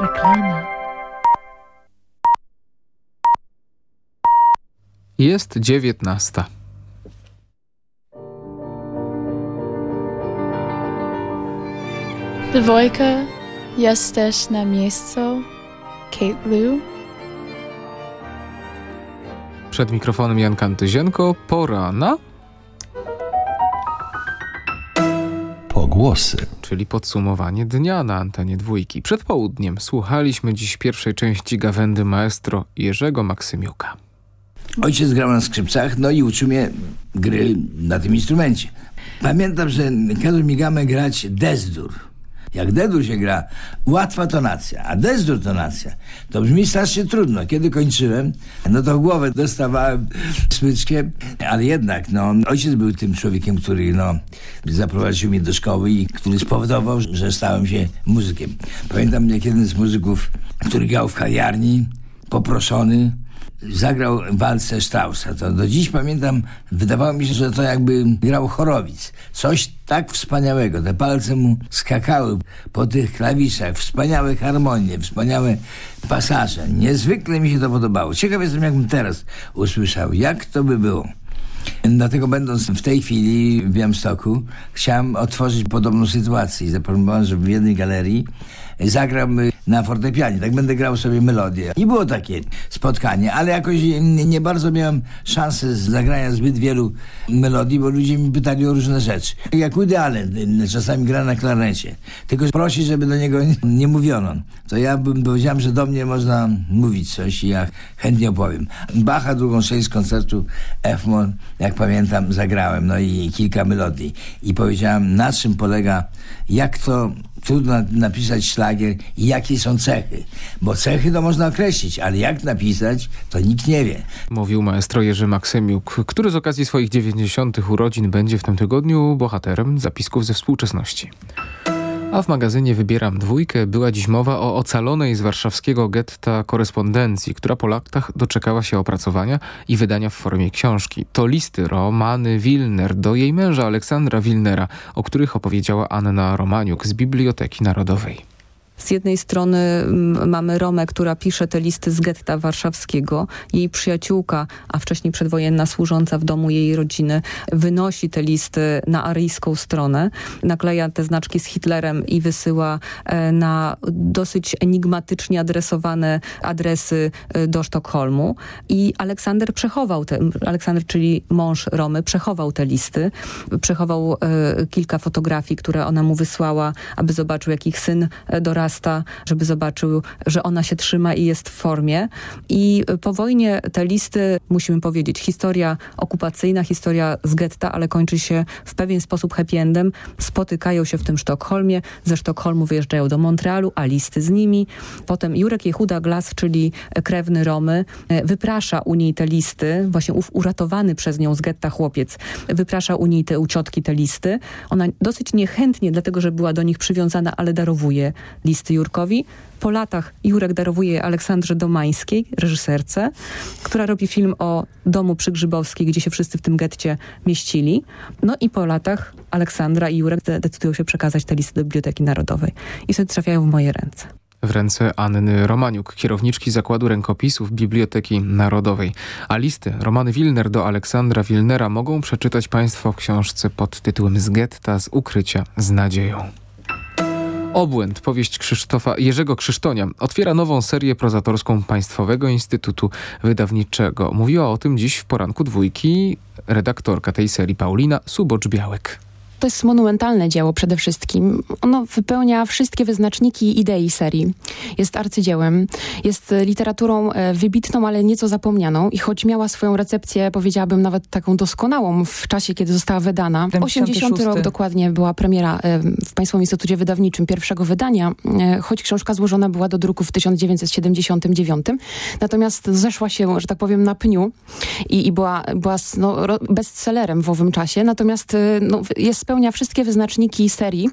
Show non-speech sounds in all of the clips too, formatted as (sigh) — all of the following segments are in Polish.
Reklama. Jest dziewiętnasta. Dwójka, jesteś na miejscu. Kate Lou. Przed mikrofonem Jan Kantyzienko. Pora na... Pogłosy. Czyli podsumowanie dnia na antenie dwójki. Przed południem słuchaliśmy dziś pierwszej części gawędy maestro Jerzego Maksymiuka. Ojciec grał na skrzypcach, no i uczył mnie gry na tym instrumencie. Pamiętam, że kazał mi gamę grać desdur. Jak dedur się gra, łatwa tonacja, a desdur tonacja, to brzmi strasznie trudno. Kiedy kończyłem, no to głowę dostawałem smyczkiem, ale jednak, no, ojciec był tym człowiekiem, który, no, zaprowadził mnie do szkoły i który spowodował, że stałem się muzykiem. Pamiętam, jak jeden z muzyków, który grał w kawiarni, poproszony, zagrał walce Straussa. To do dziś pamiętam, wydawało mi się, że to jakby grał chorowic. Coś tak wspaniałego. Te palce mu skakały po tych klawiszach. Wspaniałe harmonie, wspaniałe pasaże. Niezwykle mi się to podobało. Ciekaw jestem, jakbym teraz usłyszał. Jak to by było? Dlatego będąc w tej chwili w Białymstoku, chciałem otworzyć podobną sytuację zaproponowałem, że w jednej galerii zagram na fortepianie. Tak będę grał sobie melodię. I było takie spotkanie, ale jakoś nie, bardzo miałem szansy zagrania zbyt wielu melodii, bo ludzie mi pytali o różne rzeczy. Jak Woody Allen czasami gra na klarnecie. Tylko prosi, żeby do niego nie, mówiono. To ja bym powiedziałem, że do mnie można mówić coś i ja chętnie opowiem. Bacha drugą sześć z koncertu F-moll, jak pamiętam, zagrałem. No i kilka melodii. I powiedziałem, na czym polega, jak to trudno napisać szlagier jakie są cechy. Bo cechy to można określić, ale jak napisać, to nikt nie wie. Mówił maestro Jerzy Maksymiuk, który z okazji swoich 90. urodzin będzie w tym tygodniu bohaterem zapisków ze współczesności. A w magazynie Wybieram Dwójkę była dziś mowa o ocalonej z warszawskiego getta korespondencji, która po latach doczekała się opracowania i wydania w formie książki. To listy Romany Wilner do jej męża Aleksandra Wilnera, o których opowiedziała Anna Romaniuk z Biblioteki Narodowej. Z jednej strony mm, mamy Romę, która pisze te listy z getta warszawskiego. Jej przyjaciółka, a wcześniej przedwojenna służąca w domu jej rodziny, wynosi te listy na aryjską stronę, nakleja te znaczki z Hitlerem i wysyła e, na dosyć enigmatycznie adresowane adresy e, do Sztokholmu. I Aleksander przechował te, Aleksander, czyli mąż Romy, przechował te listy. Przechował e, kilka fotografii, które ona mu wysłała, aby zobaczył, jak ich syn dorasta żeby zobaczył, że ona się trzyma i jest w formie. I po wojnie te listy, musimy powiedzieć, historia okupacyjna, historia z getta, ale kończy się w pewien sposób happy endem. Spotykają się w tym Sztokholmie, ze Sztokholmu wyjeżdżają do Montrealu, a listy z nimi. Potem Jurek Jehuda Glas, czyli krewny Romy, wyprasza u niej te listy, właśnie ów uratowany przez nią z getta chłopiec, wyprasza u niej te u ciotki te listy. Ona dosyć niechętnie, dlatego że była do nich przywiązana, ale darowuje listy listy Jurkowi. Po latach Jurek darowuje Aleksandrze Domańskiej, reżyserce, która robi film o domu przy Grzybowskiej, gdzie się wszyscy w tym getcie mieścili. No i po latach Aleksandra i Jurek decydują się przekazać te listy do Biblioteki Narodowej. I wtedy trafiają w moje ręce w ręce Anny Romaniuk, kierowniczki Zakładu Rękopisów Biblioteki Narodowej. A listy Romany Wilner do Aleksandra Wilnera mogą przeczytać Państwo w książce pod tytułem Z getta z ukrycia z nadzieją. Obłęd, powieść Krzysztofa Jerzego Krzysztonia, otwiera nową serię prozatorską Państwowego Instytutu Wydawniczego. Mówiła o tym dziś w poranku dwójki redaktorka tej serii Paulina Subocz-Białek. To jest monumentalne dzieło przede wszystkim. Ono wypełnia wszystkie wyznaczniki idei serii. Jest arcydziełem, jest literaturą e, wybitną, ale nieco zapomnianą i choć miała swoją recepcję, powiedziałabym nawet taką doskonałą w czasie, kiedy została wydana. 80 rok dokładnie była premiera e, w Państwowym Instytucie Wydawniczym pierwszego wydania, e, choć książka złożona była do druku w 1979. Natomiast zeszła się, że tak powiem, na pniu i, i była, była no, bestsellerem w owym czasie. Natomiast no, jest spełnia wszystkie wyznaczniki serii,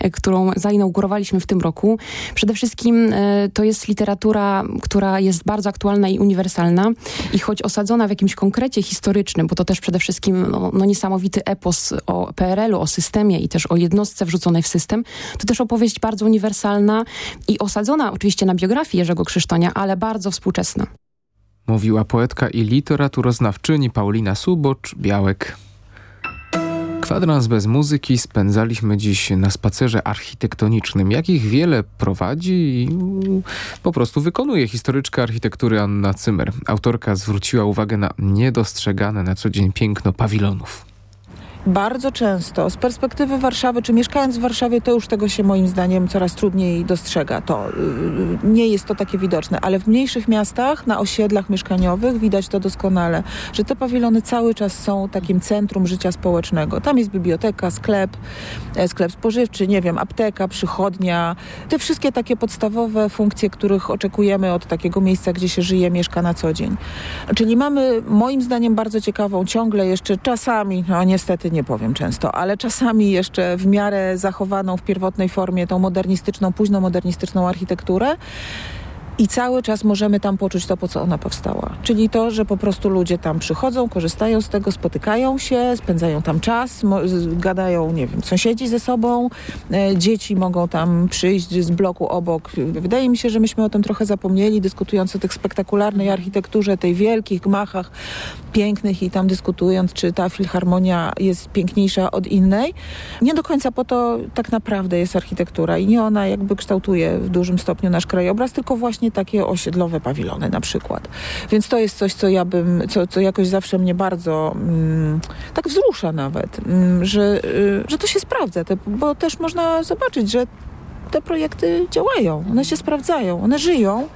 e, którą zainaugurowaliśmy w tym roku. Przede wszystkim e, to jest literatura, która jest bardzo aktualna i uniwersalna i choć osadzona w jakimś konkrecie historycznym, bo to też przede wszystkim no, no niesamowity epos o PRL-u, o systemie i też o jednostce wrzuconej w system, to też opowieść bardzo uniwersalna i osadzona oczywiście na biografii Jerzego Krzysztonia, ale bardzo współczesna. Mówiła poetka i literaturoznawczyni Paulina Subocz-Białek. Kwadrans bez muzyki spędzaliśmy dziś na spacerze architektonicznym, jakich wiele prowadzi i po prostu wykonuje historyczka architektury Anna Cymer. Autorka zwróciła uwagę na niedostrzegane na co dzień piękno pawilonów bardzo często z perspektywy Warszawy, czy mieszkając w Warszawie, to już tego się moim zdaniem coraz trudniej dostrzega. To yy, nie jest to takie widoczne, ale w mniejszych miastach, na osiedlach mieszkaniowych widać to doskonale, że te pawilony cały czas są takim centrum życia społecznego. Tam jest biblioteka, sklep, e, sklep spożywczy, nie wiem, apteka, przychodnia. Te wszystkie takie podstawowe funkcje, których oczekujemy od takiego miejsca, gdzie się żyje, mieszka na co dzień. Czyli mamy moim zdaniem bardzo ciekawą, ciągle jeszcze czasami, no niestety nie powiem często, ale czasami jeszcze w miarę zachowaną w pierwotnej formie tą modernistyczną, późno modernistyczną architekturę i cały czas możemy tam poczuć to, po co ona powstała. Czyli to, że po prostu ludzie tam przychodzą, korzystają z tego, spotykają się, spędzają tam czas, gadają, nie wiem, sąsiedzi ze sobą, e, dzieci mogą tam przyjść z bloku obok. Wydaje mi się, że myśmy o tym trochę zapomnieli, dyskutując o tych spektakularnej architekturze, tej wielkich gmachach pięknych i tam dyskutując, czy ta filharmonia jest piękniejsza od innej. Nie do końca po to tak naprawdę jest architektura i nie ona jakby kształtuje w dużym stopniu nasz krajobraz, tylko właśnie właśnie takie osiedlowe pawilony na przykład. Więc to jest coś, co ja bym, co, co jakoś zawsze mnie bardzo mm, tak wzrusza nawet, mm, że, y, że to się sprawdza, te, bo też można zobaczyć, że te projekty działają, one się sprawdzają, one żyją.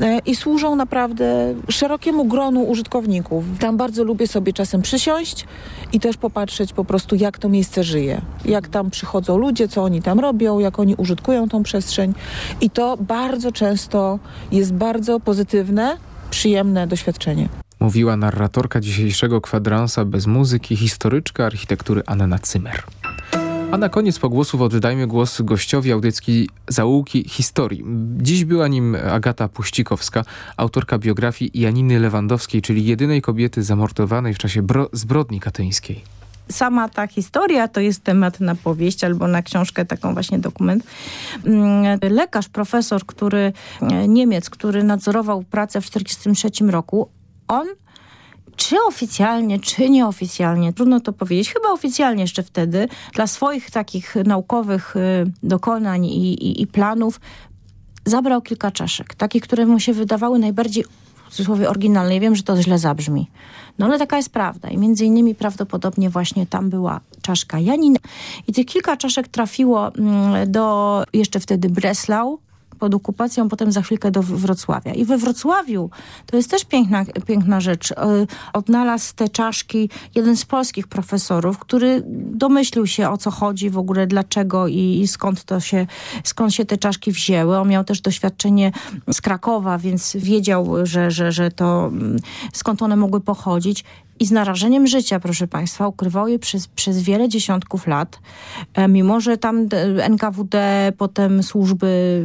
E, i służą naprawdę szerokiemu gronu użytkowników. Tam bardzo lubię sobie czasem przysiąść i też popatrzeć po prostu, jak to miejsce żyje. Jak tam przychodzą ludzie, co oni tam robią, jak oni użytkują tą przestrzeń. I to bardzo często jest bardzo pozytywne, przyjemne doświadczenie. Mówiła narratorka dzisiejszego kwadransa bez muzyki, historyczka architektury Anna Cymer. A na koniec pogłosów oddajmy głos gościowi audyckiej Zaułki Historii. Dziś była nim Agata Puścikowska, autorka biografii Janiny Lewandowskiej, czyli jedynej kobiety zamordowanej w czasie zbrodni katyńskiej sama ta historia to jest temat na powieść albo na książkę, taką właśnie dokument. Mm, lekarz, profesor, który, e, Niemiec, który nadzorował pracę w 1943 roku, on czy oficjalnie, czy nieoficjalnie, trudno to powiedzieć, chyba oficjalnie jeszcze wtedy, dla swoich takich naukowych y, dokonań i, i, i planów zabrał kilka czaszek, takich, które mu się wydawały najbardziej w cudzysłowie oryginalne. Ja wiem, że to źle zabrzmi. No ale taka jest prawda. I między innymi prawdopodobnie właśnie tam była czaszka Janina. I tych kilka czaszek trafiło mm, do jeszcze wtedy Breslau, pod okupacją, potem za chwilkę do Wrocławia. I we Wrocławiu, to jest też piękna, piękna rzecz, e, odnalazł te czaszki jeden z polskich profesorów, który domyślił się o co chodzi w ogóle, dlaczego i, i skąd to się, skąd się te czaszki wzięły. On miał też doświadczenie z Krakowa, więc wiedział, że, że, że to mm, skąd one mogły pochodzić i z narażeniem życia, proszę Państwa, ukrywał je przez, przez wiele dziesiątków lat, e, mimo że tam NKWD, potem służby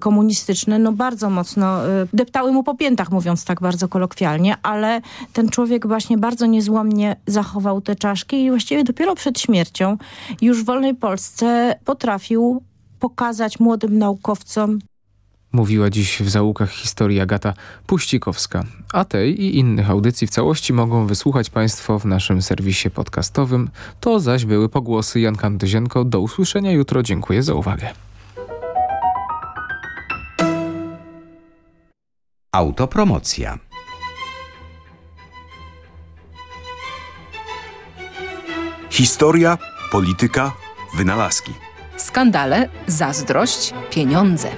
komunistyczne, no bardzo mocno e, deptały mu po piętach, mówiąc tak bardzo kolokwialnie, ale ten człowiek właśnie bardzo niezłomnie zachował te czaszki i właściwie dopiero przed śmiercią już w wolnej Polsce potrafił pokazać młodym naukowcom Mówiła dziś w załukach historii Agata Puścikowska. A tej i innych audycji w całości mogą wysłuchać Państwo w naszym serwisie podcastowym. To zaś były pogłosy Janka Antyzienko. Do usłyszenia jutro. Dziękuję za uwagę. Autopromocja. Historia, polityka, wynalazki. Skandale, zazdrość, pieniądze.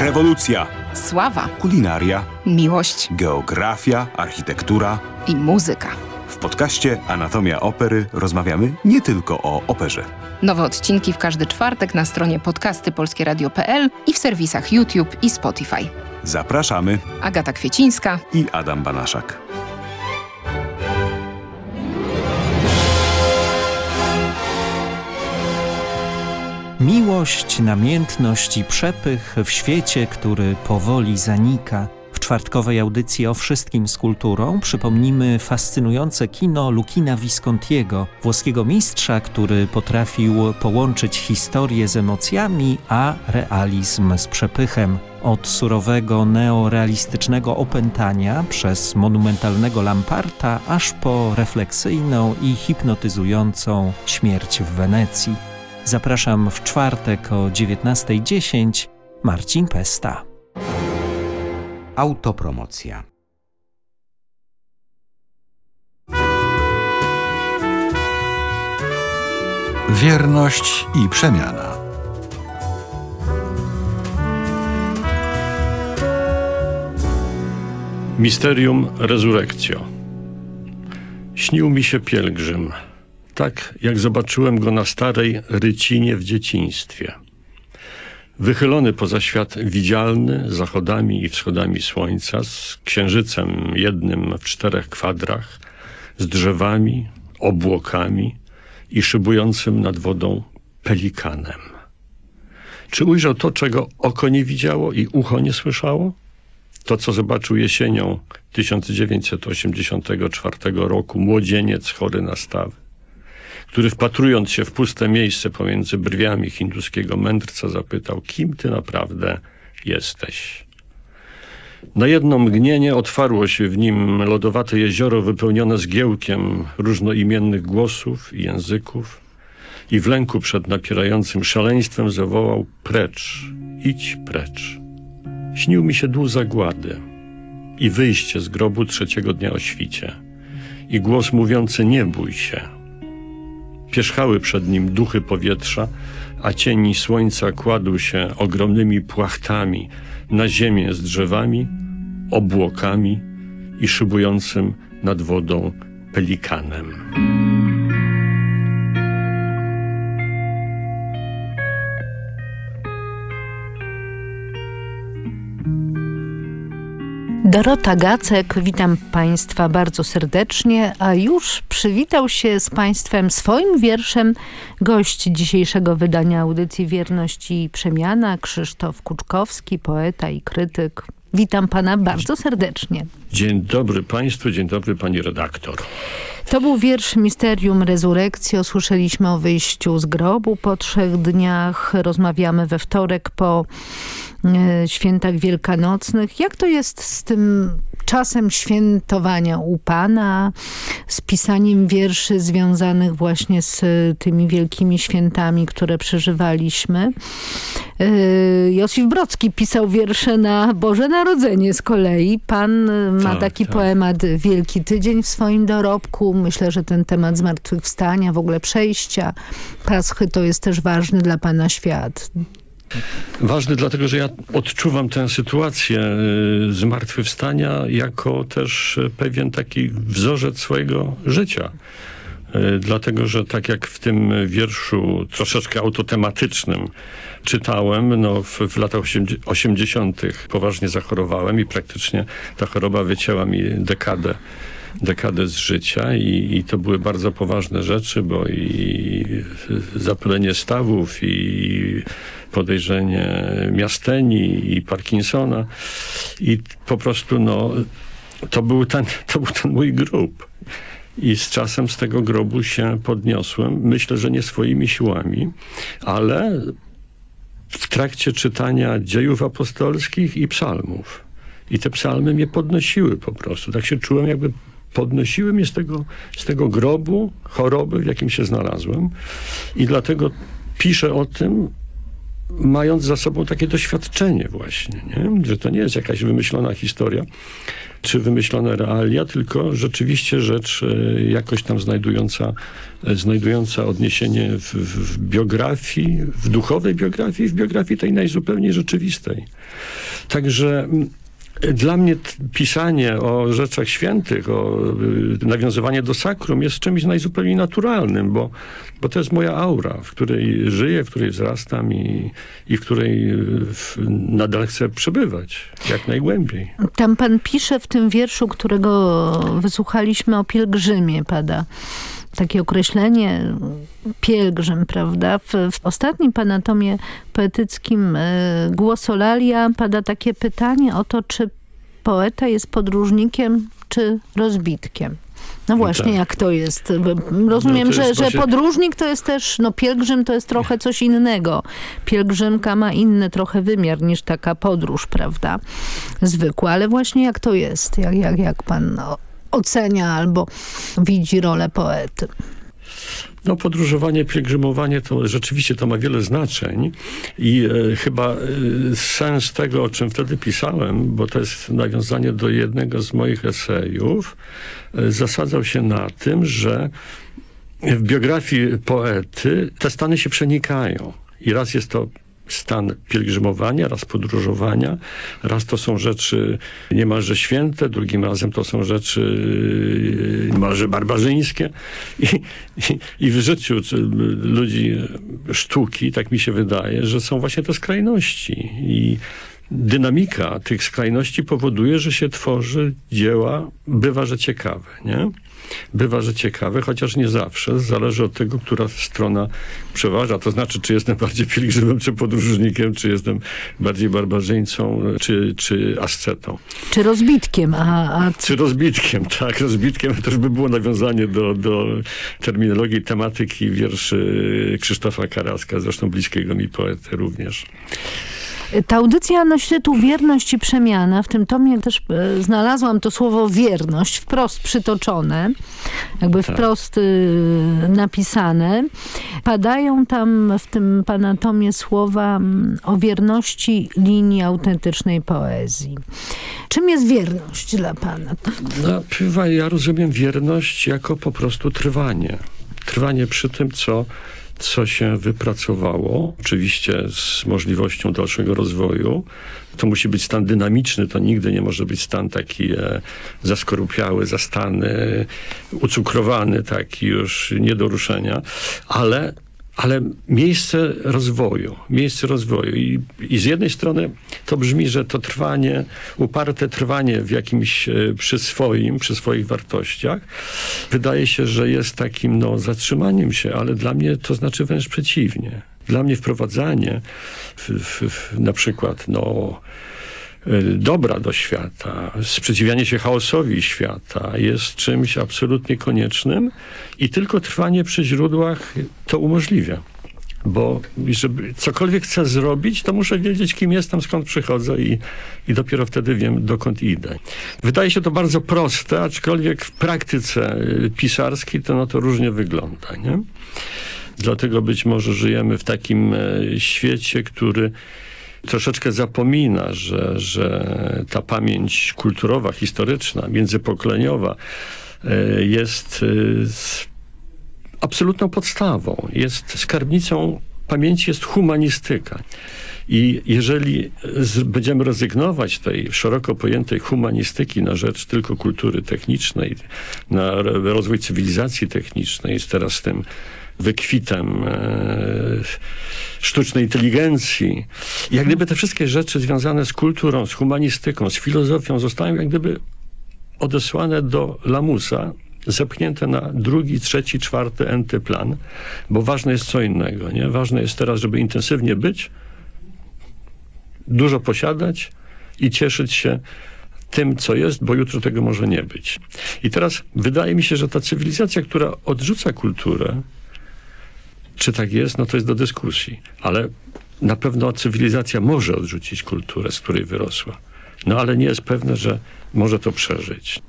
Rewolucja. Sława. Kulinaria. Miłość. Geografia, architektura. I muzyka. W podcaście Anatomia Opery rozmawiamy nie tylko o operze. Nowe odcinki w każdy czwartek na stronie podcasty polskieradio.pl i w serwisach YouTube i Spotify. Zapraszamy. Agata Kwiecińska i Adam Banaszak. Miłość, namiętność i przepych w świecie, który powoli zanika. W czwartkowej audycji o wszystkim z kulturą przypomnimy fascynujące kino Lukina Viscontiego, włoskiego mistrza, który potrafił połączyć historię z emocjami, a realizm z przepychem. Od surowego neorealistycznego opętania przez monumentalnego Lamparta, aż po refleksyjną i hipnotyzującą śmierć w Wenecji. Zapraszam w czwartek o 19.10. Marcin Pesta. Autopromocja. Wierność i przemiana. Misterium Resurrectio. Śnił mi się pielgrzym, tak jak zobaczyłem go na starej rycinie w dzieciństwie. Wychylony poza świat widzialny, zachodami i wschodami słońca, z księżycem jednym w czterech kwadrach, z drzewami, obłokami i szybującym nad wodą pelikanem. Czy ujrzał to, czego oko nie widziało i ucho nie słyszało? To, co zobaczył jesienią 1984 roku młodzieniec chory na stawy, który wpatrując się w puste miejsce pomiędzy brwiami hinduskiego mędrca zapytał, kim ty naprawdę jesteś? Na jedno mgnienie otwarło się w nim lodowate jezioro wypełnione zgiełkiem różnoimiennych głosów i języków i w lęku przed napierającym szaleństwem zawołał precz, idź precz. Śnił mi się dół zagłady i wyjście z grobu trzeciego dnia o świcie i głos mówiący nie bój się. Pierzchały przed nim duchy powietrza, a cień słońca kładł się ogromnymi płachtami na ziemię z drzewami, obłokami i szybującym nad wodą pelikanem. Dorota Gacek, witam Państwa bardzo serdecznie, a już przywitał się z Państwem swoim wierszem gość dzisiejszego wydania audycji Wierność i Przemiana, Krzysztof Kuczkowski, poeta i krytyk. Witam Pana bardzo serdecznie. Dzień dobry Państwu, dzień dobry Pani redaktor. To był wiersz Misterium Resurrectio. Słyszeliśmy o wyjściu z grobu po trzech dniach. Rozmawiamy we wtorek po świętach wielkanocnych. Jak to jest z tym czasem świętowania u Pana, z pisaniem wierszy związanych właśnie z tymi wielkimi świętami, które przeżywaliśmy. E, Józef Brocki pisał wiersze na Boże Narodzenie z kolei. Pan ma Tak, taki tak. poemat Wielki Tydzień w swoim dorobku. Myślę, że ten temat zmartwychwstania, w ogóle przejścia Paschy to jest też ważny dla Pana świat. Ważny dlatego, że ja odczuwam tę sytuację y, zmartwychwstania jako też y, pewien taki wzorzec swojego życia. Y, Dlatego, że tak jak w tym wierszu troszeczkę autotematycznym czytałem, no w, w latach 80. poważnie zachorowałem i praktycznie ta choroba wycięła mi dekadę dekadę z życia i, i to były bardzo poważne rzeczy, bo i zapylenie stawów i podejrzenie miasteni i Parkinsona i po prostu no to był ten, to był ten mój grób. I z czasem z tego grobu się podniosłem. Myślę, że nie swoimi siłami, ale w trakcie czytania dziejów apostolskich i psalmów. I te psalmy mnie podnosiły po prostu. Tak się czułem, jakby podnosiły mnie z tego, z tego grobu choroby, w jakim się znalazłem. I dlatego piszę o tym, mając za sobą takie doświadczenie właśnie, nie? że to nie jest jakaś wymyślona historia, czy wymyślone realia, tylko rzeczywiście rzecz e, jakoś tam znajdująca, e, znajdująca odniesienie w, w, biografii, w duchowej biografii, w biografii tej najzupełniej rzeczywistej. Także mm, dla mnie pisanie o rzeczach świętych, o y, nawiązywanie do sakrum jest czymś najzupełniej naturalnym, bo, bo to jest moja aura, w której żyję, w której wzrastam i, i w której y, w, nadal chcę przebywać jak najgłębiej. Tam Pan pisze w tym wierszu, którego wysłuchaliśmy o pielgrzymie, pada takie określenie pielgrzym, prawda? W, w ostatnim panatomie poetyckim y, Głosolalia pada takie pytanie o to, czy poeta jest podróżnikiem czy rozbitkiem. No właśnie, tak. jak to jest? Rozumiem, no to jest że, właśnie... że podróżnik to jest też, no pielgrzym to jest trochę coś innego. Pielgrzymka ma inny trochę wymiar niż taka podróż, prawda? Zwykła, ale właśnie jak to jest? Jak, jak, jak pan ocenia albo widzi rolę poety? No podróżowanie, pielgrzymowanie to rzeczywiście to ma wiele znaczeń i e, chyba e, sens tego, o czym wtedy pisałem, bo to jest nawiązanie do jednego z moich esejów, e, zasadzał się na tym, że w biografii poety te stany się przenikają. I raz jest to stan pielgrzymowania, raz podróżowania, raz to są rzeczy niemalże święte, drugim razem to są rzeczy yy, niemalże barbarzyńskie. I, i, i w życiu ludzi sztuki, tak mi się wydaje, że są właśnie te skrajności. I dynamika tych skrajności powoduje, że się tworzy dzieła, bywa, że ciekawe, nie? Bywa, że ciekawe, chociaż nie zawsze. Zależy od tego, która strona przeważa. To znaczy, czy jestem bardziej pielgrzymem, czy podróżnikiem, czy jestem bardziej barbarzyńcą, czy, czy ascetą. Czy rozbitkiem. A, a... Czy rozbitkiem, (laughs) tak. Rozbitkiem też by było nawiązanie do, do terminologii, tematyki wierszy Krzysztofa Karaska, zresztą bliskiego mi poety również. Ta audycja nosi tytuł Wierność i Przemiana. W tym tomie też e, znalazłam to słowo wierność wprost przytoczone, jakby tak. wprost y, napisane. Padają tam w tym pana tomie słowa mm, o wierności linii autentycznej poezji. Czym jest wierność dla pana? No, ja rozumiem wierność jako po prostu trwanie. Trwanie przy tym, co co się wypracowało, oczywiście z możliwością dalszego rozwoju. To musi być stan dynamiczny, to nigdy nie może być stan taki e, zaskorupiały, zastany, ucukrowany, taki już nie do ruszenia, ale ale miejsce rozwoju, miejsce rozwoju. I, I, z jednej strony to brzmi, że to trwanie, uparte trwanie w jakimś, e, przy swoim, przy swoich wartościach, wydaje się, że jest takim no, zatrzymaniem się, ale dla mnie to znaczy wręcz przeciwnie. Dla mnie wprowadzanie w, w, w, na przykład no, dobra do świata, sprzeciwianie się chaosowi świata jest czymś absolutnie koniecznym i tylko trwanie przy źródłach to umożliwia. Bo żeby cokolwiek chcę zrobić, to muszę wiedzieć, kim jestem, skąd przychodzę i, i dopiero wtedy wiem, dokąd idę. Wydaje się to bardzo proste, aczkolwiek w praktyce y, pisarskiej to no to różnie wygląda, nie? Dlatego być może żyjemy w takim e, świecie, który troszeczkę zapomina, że, że ta pamięć kulturowa, historyczna, międzypokoleniowa e, jest e, absolutną podstawą. Jest skarbnicą pamięci, jest humanistyka. I jeżeli z, będziemy rezygnować tej szeroko pojętej humanistyki na rzecz tylko kultury technicznej, na rozwój cywilizacji technicznej, z teraz tym wykwitem e, sztucznej inteligencji. Jak gdyby te wszystkie rzeczy związane z kulturą, z humanistyką, z filozofią zostają jak gdyby odesłane do lamusa, zepchnięte na drugi, trzeci, czwarty, enty plan, bo ważne jest co innego. Nie? Ważne jest teraz, żeby intensywnie być, dużo posiadać i cieszyć się tym, co jest, bo jutro tego może nie być. I teraz wydaje mi się, że ta cywilizacja, która odrzuca kulturę, czy tak jest, no to jest do dyskusji. Ale na pewno cywilizacja może odrzucić kulturę, z której wyrosła. No ale nie jest pewne, że może to przeżyć.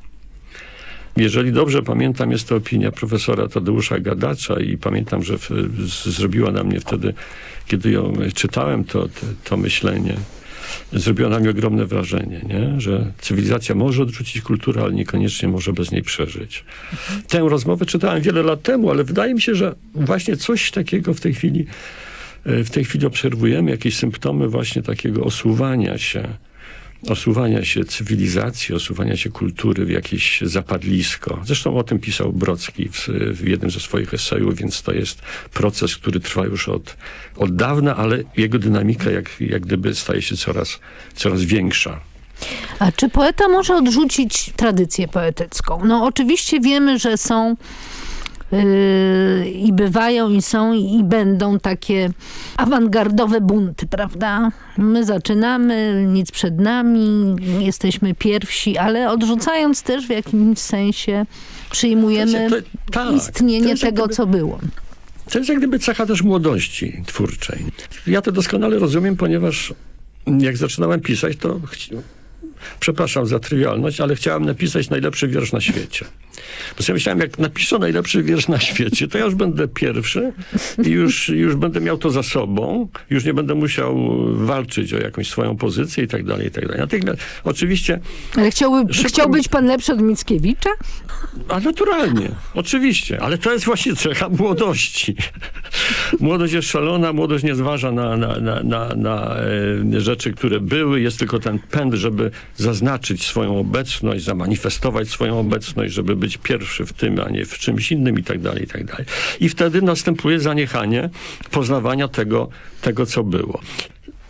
Jeżeli dobrze pamiętam, jest to opinia profesora Tadeusza Gadacza i pamiętam, że zrobiła na mnie wtedy, kiedy ją czytałem, to, to myślenie, zrobiło na mnie ogromne wrażenie, nie? że cywilizacja może odrzucić kulturę, ale niekoniecznie może bez niej przeżyć. Mhm. Tę rozmowę czytałem wiele lat temu, ale wydaje mi się, że właśnie coś takiego w tej chwili e, w tej chwili obserwujemy, jakieś symptomy właśnie takiego osuwania się osuwania się cywilizacji, osuwania się kultury w jakieś zapadlisko. Zresztą o tym pisał Brocki w, w, jednym ze swoich esejów, więc to jest proces, który trwa już od, od dawna, ale jego dynamika jak, jak gdyby staje się coraz, coraz większa. A czy poeta może odrzucić tradycję poetycką? No oczywiście wiemy, że są I bywają, i są, i będą takie awangardowe bunty, prawda? My zaczynamy, nic przed nami, jesteśmy pierwsi, ale odrzucając też w jakimś sensie przyjmujemy To, tak, istnienie to tego, gdyby, co było. To jest jak gdyby cecha też młodości twórczej. Ja to doskonale rozumiem, ponieważ jak zaczynałem pisać, to przepraszam za trywialność, ale chciałem napisać najlepszy wiersz na świecie. Bo sobie myślałem, jak napiszę najlepszy wiersz na świecie, to ja już będę pierwszy i już, już będę miał to za sobą, już nie będę musiał walczyć o jakąś swoją pozycję i tak dalej, i tak dalej. Natychmiast, oczywiście... Ale chciałby, szybko... chciał być pan lepszy od Mickiewicza? A naturalnie, oczywiście, ale to jest właśnie cecha młodości. Młodość jest szalona, młodość nie zważa na, na, na, na, na e, rzeczy, które były, jest tylko ten pęd, żeby zaznaczyć swoją obecność, zamanifestować swoją obecność, żeby być pierwszy w tym, a nie w czymś innym i tak dalej, i tak dalej. I wtedy następuje zaniechanie poznawania tego, tego co było.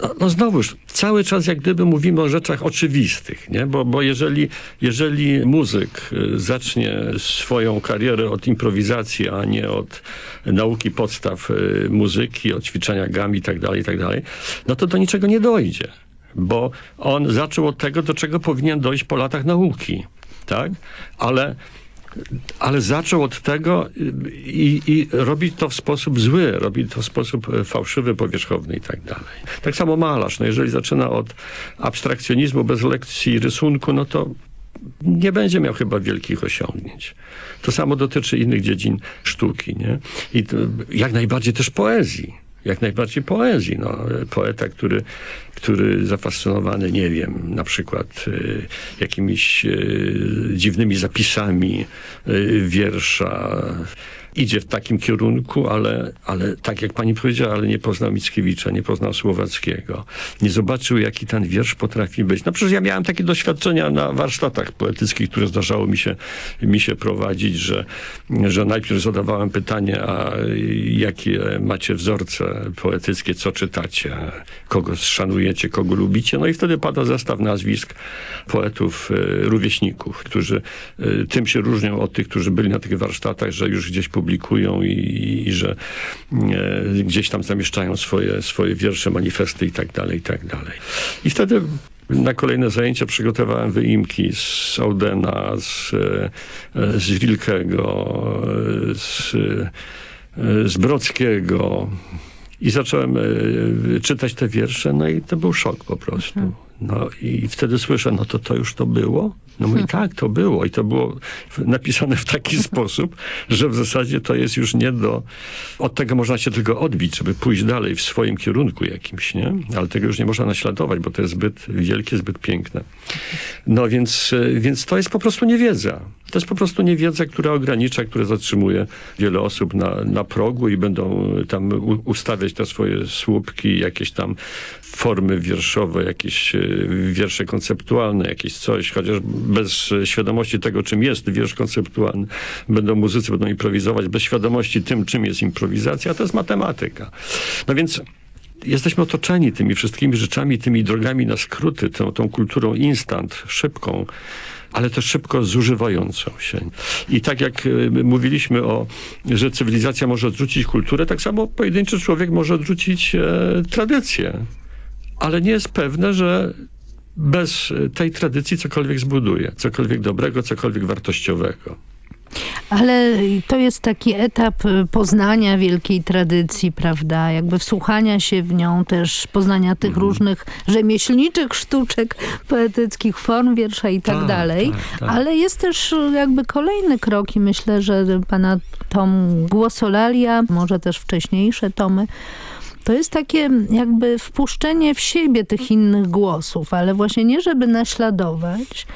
No, no znowuż, cały czas jak gdyby mówimy o rzeczach oczywistych, nie? Bo, bo jeżeli, jeżeli muzyk y, zacznie swoją karierę od improwizacji, a nie od nauki podstaw y, muzyki, od ćwiczenia gam i tak dalej, i tak dalej, no to do niczego nie dojdzie. Bo on zaczął od tego, do czego powinien dojść po latach nauki, tak? Ale ale zaczął od tego i, i robi to w sposób zły, robi to w sposób fałszywy, powierzchowny i tak dalej. Tak samo malarz, no jeżeli zaczyna od abstrakcjonizmu bez lekcji rysunku, no to nie będzie miał chyba wielkich osiągnięć. To samo dotyczy innych dziedzin sztuki, nie? I jak najbardziej też poezji jak najbardziej poezji. No, poeta, który, który zafascynowany, nie wiem, na przykład y, jakimiś y, dziwnymi zapisami y, wiersza, idzie w takim kierunku, ale, ale tak jak pani powiedziała, ale nie poznał Mickiewicza, nie poznał Słowackiego. Nie zobaczył, jaki ten wiersz potrafi być. No przecież ja miałem takie doświadczenia na warsztatach poetyckich, które zdarzało mi się, mi się prowadzić, że, że najpierw zadawałem pytanie, a jakie macie wzorce poetyckie, co czytacie, kogo szanujecie, kogo lubicie. No i wtedy pada zestaw nazwisk poetów, e, rówieśników, którzy e, tym się różnią od tych, którzy byli na tych warsztatach, że już gdzieś publikują i, i że e, gdzieś tam zamieszczają swoje, swoje wiersze, manifesty i tak dalej, i tak dalej. I wtedy na kolejne zajęcia przygotowałem wyimki z Audena, z, e, z Wilkego, z, z Brockiego i zacząłem e, czytać te wiersze, no i to był szok po prostu. Mhm. No i wtedy słyszę, no to to już to było? No mówi, tak, to było. I to było napisane w taki (laughs) sposób, że w zasadzie to jest już nie do... Od tego można się tylko odbić, żeby pójść dalej w swoim kierunku jakimś, nie? Ale tego już nie można naśladować, bo to jest zbyt wielkie, zbyt piękne. No więc, więc to jest po prostu niewiedza. To jest po prostu niewiedza, która ogranicza, która zatrzymuje wiele osób na, na progu i będą tam ustawiać te swoje słupki, jakieś tam formy wierszowe, jakieś e, wiersze konceptualne, jakieś coś, chociaż bez świadomości tego, czym jest wiersz konceptualny. Będą muzycy, będą improwizować bez świadomości tym, czym jest improwizacja, to jest matematyka. No więc jesteśmy otoczeni tymi wszystkimi rzeczami, tymi drogami na skróty, tą, tą kulturą instant, szybką, ale też szybko zużywającą się. I tak jak e, mówiliśmy o, że cywilizacja może odrzucić kulturę, tak samo pojedynczy człowiek może odrzucić e, tradycję. Ale nie jest pewne, że bez tej tradycji cokolwiek zbuduje, cokolwiek dobrego, cokolwiek wartościowego. Ale to jest taki etap y, poznania wielkiej tradycji, prawda? Jakby wsłuchania się w nią, też poznania tych mhm. różnych rzemieślniczych sztuczek, poetyckich form wiersza i tak, tak dalej. Tak, tak. Ale jest też y, jakby kolejny krok i myślę, że pana tom Głosolalia, może też wcześniejsze tomy, to jest takie jakby wpuszczenie w siebie tych innych głosów, ale właśnie nie żeby naśladować,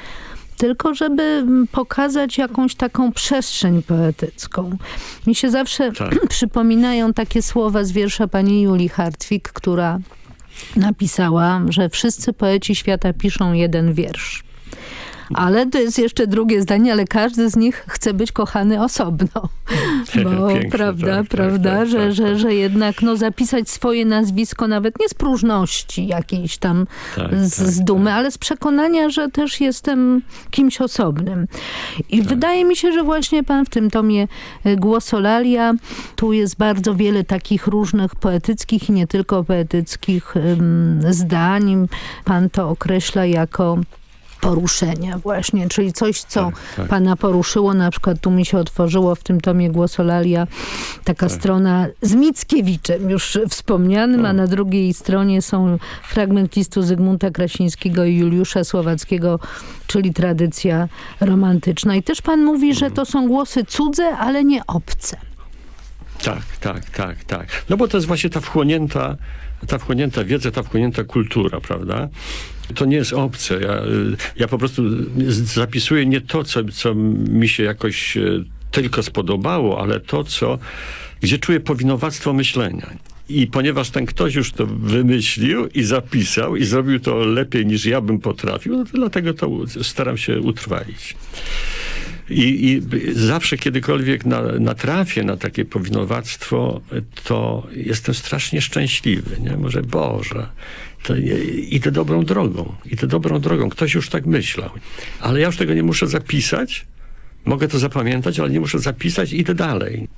tylko żeby pokazać jakąś taką przestrzeń poetycką. Mi się zawsze tak. (clears throat) przypominają takie słowa z wiersza pani Julii Hartwig, która napisała, że wszyscy poeci świata piszą jeden wiersz. Ale to jest jeszcze drugie zdanie, ale każdy z nich chce być kochany osobno. (laughs) Bo Piękne, prawda, tak, prawda, tak, tak, że, tak, że, że jednak no, zapisać swoje nazwisko nawet nie z próżności jakiejś tam Tak, z, tak, z dumy, ale z przekonania, że też jestem kimś osobnym. I wydaje mi się, że właśnie pan w tym tomie y, Głosolalia, tu jest bardzo wiele takich różnych poetyckich i nie tylko poetyckich ym, zdań. Pan to określa jako poruszenia właśnie, czyli coś, co Tak, tak. pana poruszyło. Na przykład tu mi się otworzyło w tym tomie Głosolalia taka Tak. strona z Mickiewiczem, już wspomnianym, a na drugiej stronie są fragment listu Zygmunta Krasińskiego i Juliusza Słowackiego, czyli tradycja romantyczna. I też pan mówi, że to są głosy cudze, ale nie obce. Tak, tak, tak, tak. No bo to jest właśnie ta wchłonięta, ta wchłonięta wiedza, ta wchłonięta kultura, prawda? To nie jest obce. Ja, y, ja po prostu zapisuję nie to, co, co mi się jakoś y, tylko spodobało, ale to, co, gdzie czuję powinowactwo myślenia. I ponieważ ten ktoś już to wymyślił i zapisał i zrobił to lepiej niż ja bym potrafił, no to dlatego to staram się utrwalić. I, I zawsze, kiedykolwiek na, natrafię na takie powinowactwo, to jestem strasznie szczęśliwy. Nie? Może Boże, to idę dobrą drogą. Idę dobrą drogą. Ktoś już tak myślał. Ale ja już tego nie muszę zapisać. Mogę to zapamiętać, ale nie muszę zapisać. Idę dalej.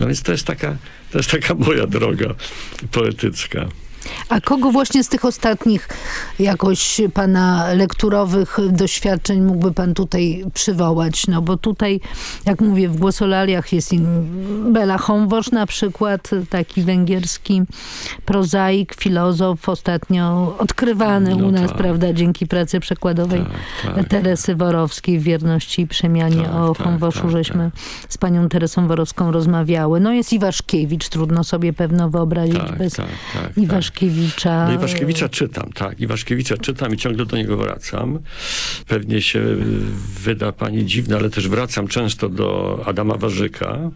No więc to jest taka, to jest taka moja droga poetycka. A kogo właśnie z tych ostatnich jakoś pana lekturowych doświadczeń mógłby pan tutaj przywołać? No bo tutaj, jak mówię, w Głosolaliach jest Bela Homwosz na przykład, taki węgierski prozaik, filozof, ostatnio odkrywany No u nas, tak. prawda, dzięki pracy przekładowej Tak, tak. Teresy Worowskiej w Wierności i Przemianie. Tak, o tak, Homwoszu tak, żeśmy z panią Teresą Worowską rozmawiały. No jest Iwaszkiewicz, trudno sobie pewno wyobrazić Tak, bez tak, tak, tak. Iwaszkiewicza. No Iwaszkiewicza czytam, tak. Iwaszkiewicza czytam i ciągle do niego wracam. Pewnie się wyda pani dziwne, ale też wracam często do Adama Warzyka,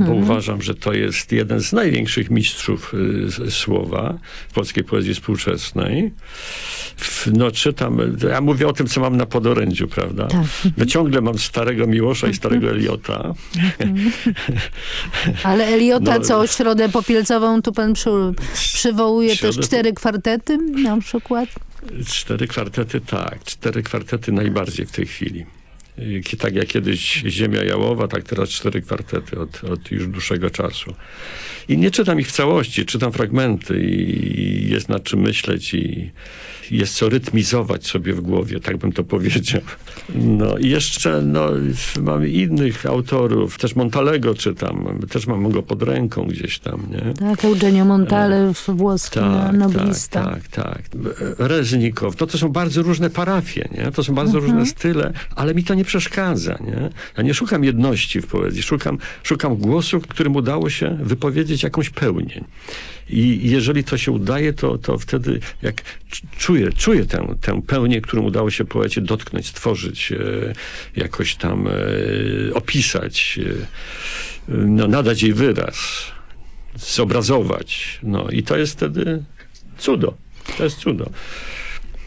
bo uważam, że to jest jeden z największych mistrzów y, słowa w polskiej poezji współczesnej. W- No czytam, ja mówię o tym, co mam na podorędziu, prawda? Tak. No ciągle mam starego Miłosza i starego Eliota. (laughs) Ale Eliota, No. co środę popielcową, tu pan przy, przywołuje Środę też cztery kwartety na przykład? Cztery kwartety, tak. Cztery kwartety najbardziej w tej chwili. Tak jak kiedyś Ziemia Jałowa, tak teraz cztery kwartety od, od już dłuższego czasu. I nie czytam ich w całości, czytam fragmenty i jest nad czym myśleć i jest co rytmizować sobie w głowie, tak bym to powiedział. No i jeszcze no, mamy innych autorów, też Montalego czytam, też mam go pod ręką gdzieś tam, nie? Tak, Eugenio Montale, włoski Tak, noblista. tak, tak, tak. Reznikow. To, to są bardzo różne parafie, nie? To są bardzo Mhm. różne style, ale mi to nie przeszkadza, nie? Ja nie szukam jedności w poezji, szukam, szukam głosu, którym udało się wypowiedzieć jakąś pełnię. I jeżeli to się udaje, to, to wtedy jak cz- czuję, czuję tę, tę pełnię, którą udało się poecie dotknąć, stworzyć, e, jakoś tam e, opisać, e, no, nadać jej wyraz, zobrazować. No i to jest wtedy cudo. To jest cudo.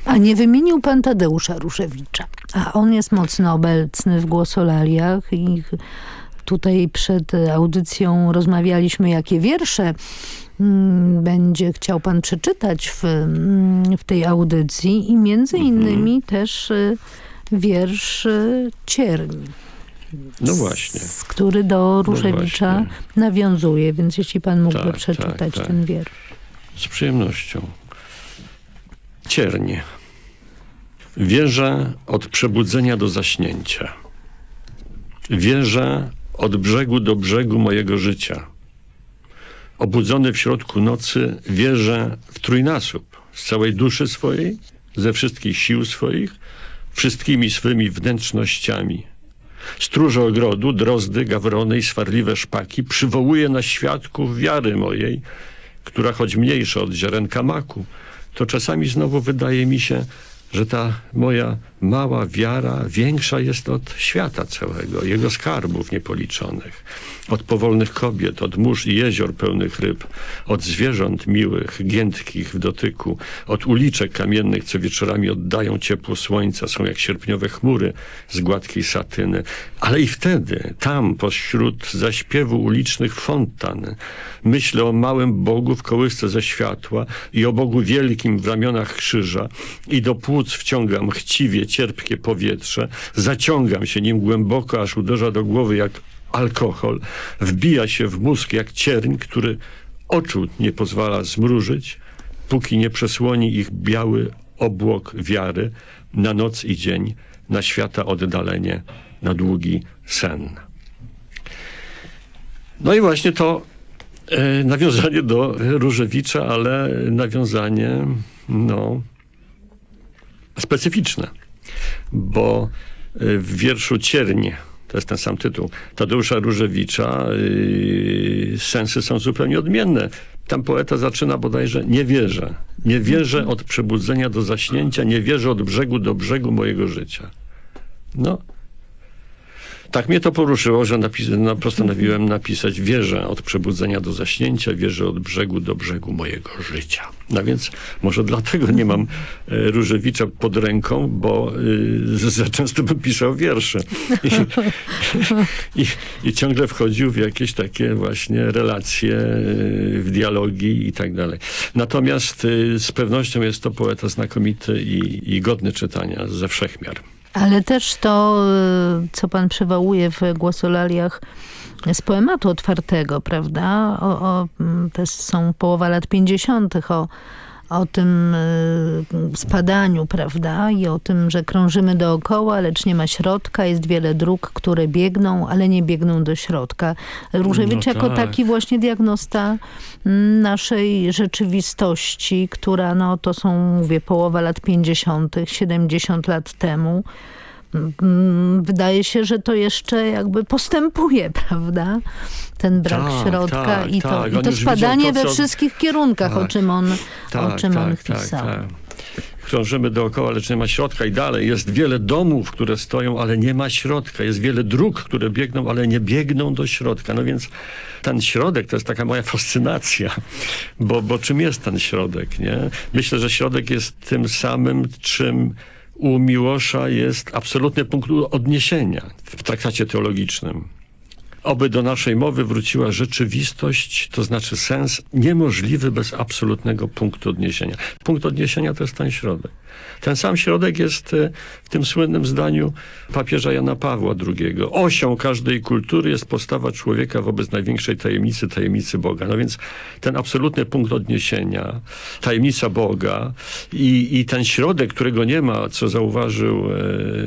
A nie wymienił pan Tadeusza Różewicza, a on jest mocno obecny w Głosolaliach i tutaj przed audycją rozmawialiśmy, jakie wiersze będzie chciał pan przeczytać w, mm, w tej audycji i między innymi też y, wiersz y, Cierni. No właśnie. z- który do Różewicza właśnie. nawiązuje, więc jeśli pan mógłby Tak, przeczytać tak, tak. ten wiersz. Z przyjemnością. Ciernie. Wierzę od przebudzenia do zaśnięcia. Wierzę od brzegu do brzegu mojego życia. Obudzony w środku nocy, wierzę w trójnasób z całej duszy swojej, ze wszystkich sił swoich, wszystkimi swymi wnętrznościami. Stróże ogrodu, drozdy, gawrony i swarliwe szpaki przywołuje na świadków wiary mojej, która choć mniejsza od ziarenka maku, to czasami znowu wydaje mi się, że ta moja mała wiara większa jest od świata całego, jego skarbów niepoliczonych. Od powolnych kobiet, od mórz i jezior pełnych ryb, od zwierząt miłych, giętkich w dotyku, od uliczek kamiennych, co wieczorami oddają ciepło słońca, są jak sierpniowe chmury z gładkiej satyny. Ale i wtedy, tam, pośród zaśpiewu ulicznych fontan, myślę o małym Bogu w kołysce ze światła i o Bogu wielkim w ramionach krzyża i do płuc wciągam chciwie cierpkie powietrze, zaciągam się nim głęboko, aż uderza do głowy jak alkohol, wbija się w mózg jak cierń, który oczu nie pozwala zmrużyć, póki nie przesłoni ich biały obłok wiary na noc i dzień, na świata oddalenie, na długi sen. No i właśnie to e, nawiązanie do Różewicza, ale nawiązanie no, specyficzne, bo e, w wierszu Cierń to jest ten sam tytuł, Tadeusza Różewicza, yy, sensy są zupełnie odmienne. Tam poeta zaczyna bodajże nie wierzę. Nie wierzę od przebudzenia do zaśnięcia, nie wierzę od brzegu do brzegu mojego życia. No, tak mnie to poruszyło, że napis no, postanowiłem napisać wieżę od przebudzenia do zaśnięcia, wieżę od brzegu do brzegu mojego życia. No więc może dlatego nie mam e, Różewicza pod ręką, bo y, za często bym pisał wiersze. I, i, I, ciągle wchodził w jakieś takie właśnie relacje, y, w dialogi i tak dalej. Natomiast y, z pewnością jest to poeta znakomity i, i godny czytania ze wszechmiar. Ale też to, y, co pan przywołuje w głosolaliach z poematu otwartego, prawda? O, o, mm, to są połowa lat 50. o o tym y, spadaniu, prawda? I o tym, że krążymy dookoła, lecz nie ma środka. Jest wiele dróg, które biegną, ale nie biegną do środka. Różewicz no tak. jako taki właśnie diagnosta mm, naszej rzeczywistości, która no to są, mówię, połowa lat 50., 70 lat temu. Mm, wydaje się, że to jeszcze jakby postępuje, (laughs) prawda? Ten brak tak, środka tak, i to, tak. i to spadanie to, we wszystkich kierunkach, o tak. czym on, o tak, czym on tak, pisał. Krążymy dookoła, lecz nie ma środka i dalej. Jest wiele domów, które stoją, ale nie ma środka. Jest wiele dróg, które biegną, ale nie biegną do środka. No więc ten środek to jest taka moja fascynacja, bo, bo czym jest ten środek, nie? Myślę, że środek jest tym samym, czym u Miłosza jest absolutny punkt odniesienia w traktacie teologicznym. Oby do naszej mowy wróciła rzeczywistość, to znaczy sens niemożliwy bez absolutnego punktu odniesienia. Punkt odniesienia to jest ten środek. Ten sam środek jest e, w tym słynnym zdaniu papieża Jana Pawła II. Osią każdej kultury jest postawa człowieka wobec największej tajemnicy, tajemnicy Boga. No więc ten absolutny punkt odniesienia, tajemnica Boga i, i ten środek, którego nie ma, co zauważył e,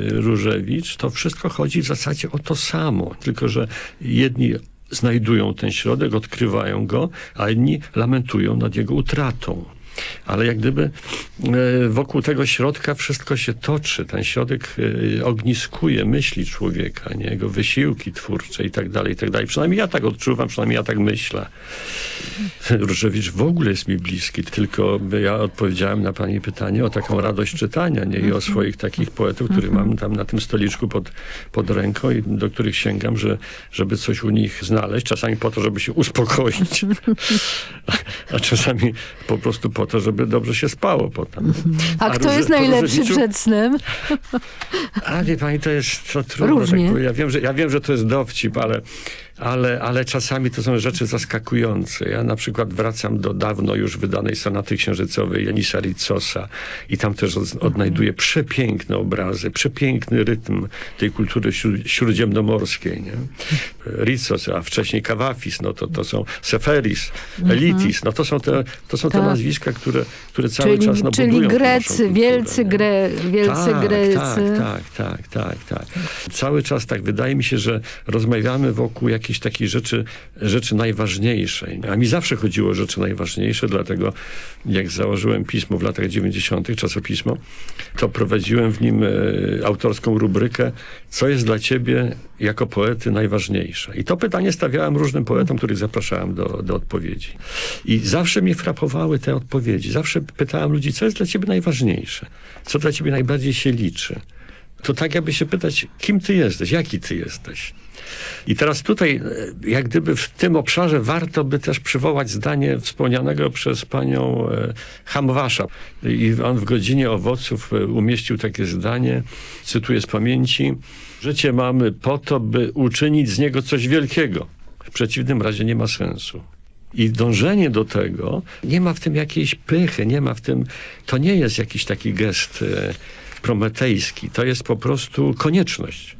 Różewicz, to wszystko chodzi w zasadzie o to samo. Tylko, że jedni znajdują ten środek, odkrywają go, a inni lamentują nad jego utratą ale jak gdyby e, wokół tego środka wszystko się toczy. Ten środek e, ogniskuje myśli człowieka, nie? jego wysiłki twórcze i tak dalej, i tak dalej. Przynajmniej ja tak odczuwam, przynajmniej ja tak myślę. Różewicz w ogóle jest mi bliski, tylko ja odpowiedziałem na pani pytanie o taką radość czytania, nie? I o swoich takich poetów, których mam tam na tym stoliczku pod, pod ręką i do których sięgam, że, żeby coś u nich znaleźć. Czasami po to, żeby się uspokoić, (laughs) a, a czasami po prostu po to, żeby dobrze się spało potem. A, a kto jest najlepszy przed snem? A wie pani, to jest to trudno. Różnie. Tak, ja, wiem, że, ja wiem, że to jest dowcip, ale ale, ale czasami to są rzeczy zaskakujące. Ja na przykład wracam do dawno już wydanej sonaty księżycowej Janisa Ritsosa i tam też odnajduję przepiękne obrazy, przepiękny rytm tej kultury śródziemnomorskiej. Nie? Ritsos, a wcześniej Kawafis, no to, to są Seferis, mhm. Elitis, no to są te, to są te tak. nazwiska, które, które cały czyli, czas no, Czyli Grecy, wielcy, gre, wielcy tak, Grecy. Tak, tak, tak, tak, tak. Cały czas tak wydaje mi się, że rozmawiamy wokół jak jakiejś takiej rzeczy, rzeczy najważniejszej. A mi zawsze chodziło o rzeczy najważniejsze, dlatego jak założyłem pismo w latach 90., czasopismo, to prowadziłem w nim e, autorską rubrykę co jest dla ciebie jako poety najważniejsze. I to pytanie stawiałem różnym poetom, których zapraszałem do, do odpowiedzi. I zawsze mnie frapowały te odpowiedzi. Zawsze pytałem ludzi, co jest dla ciebie najważniejsze? Co dla ciebie najbardziej się liczy? To tak jakby się pytać, kim ty jesteś, jaki ty jesteś. I teraz tutaj, e, jak gdyby w tym obszarze warto by też przywołać zdanie wspomnianego przez panią e, Hamwasza. I on w godzinie owoców e, umieścił takie zdanie, cytuję z pamięci, życie mamy po to, by uczynić z niego coś wielkiego. W przeciwnym razie nie ma sensu. I dążenie do tego, nie ma w tym jakiejś pychy, nie ma w tym, to nie jest jakiś taki gest prometejski, to jest po prostu konieczność.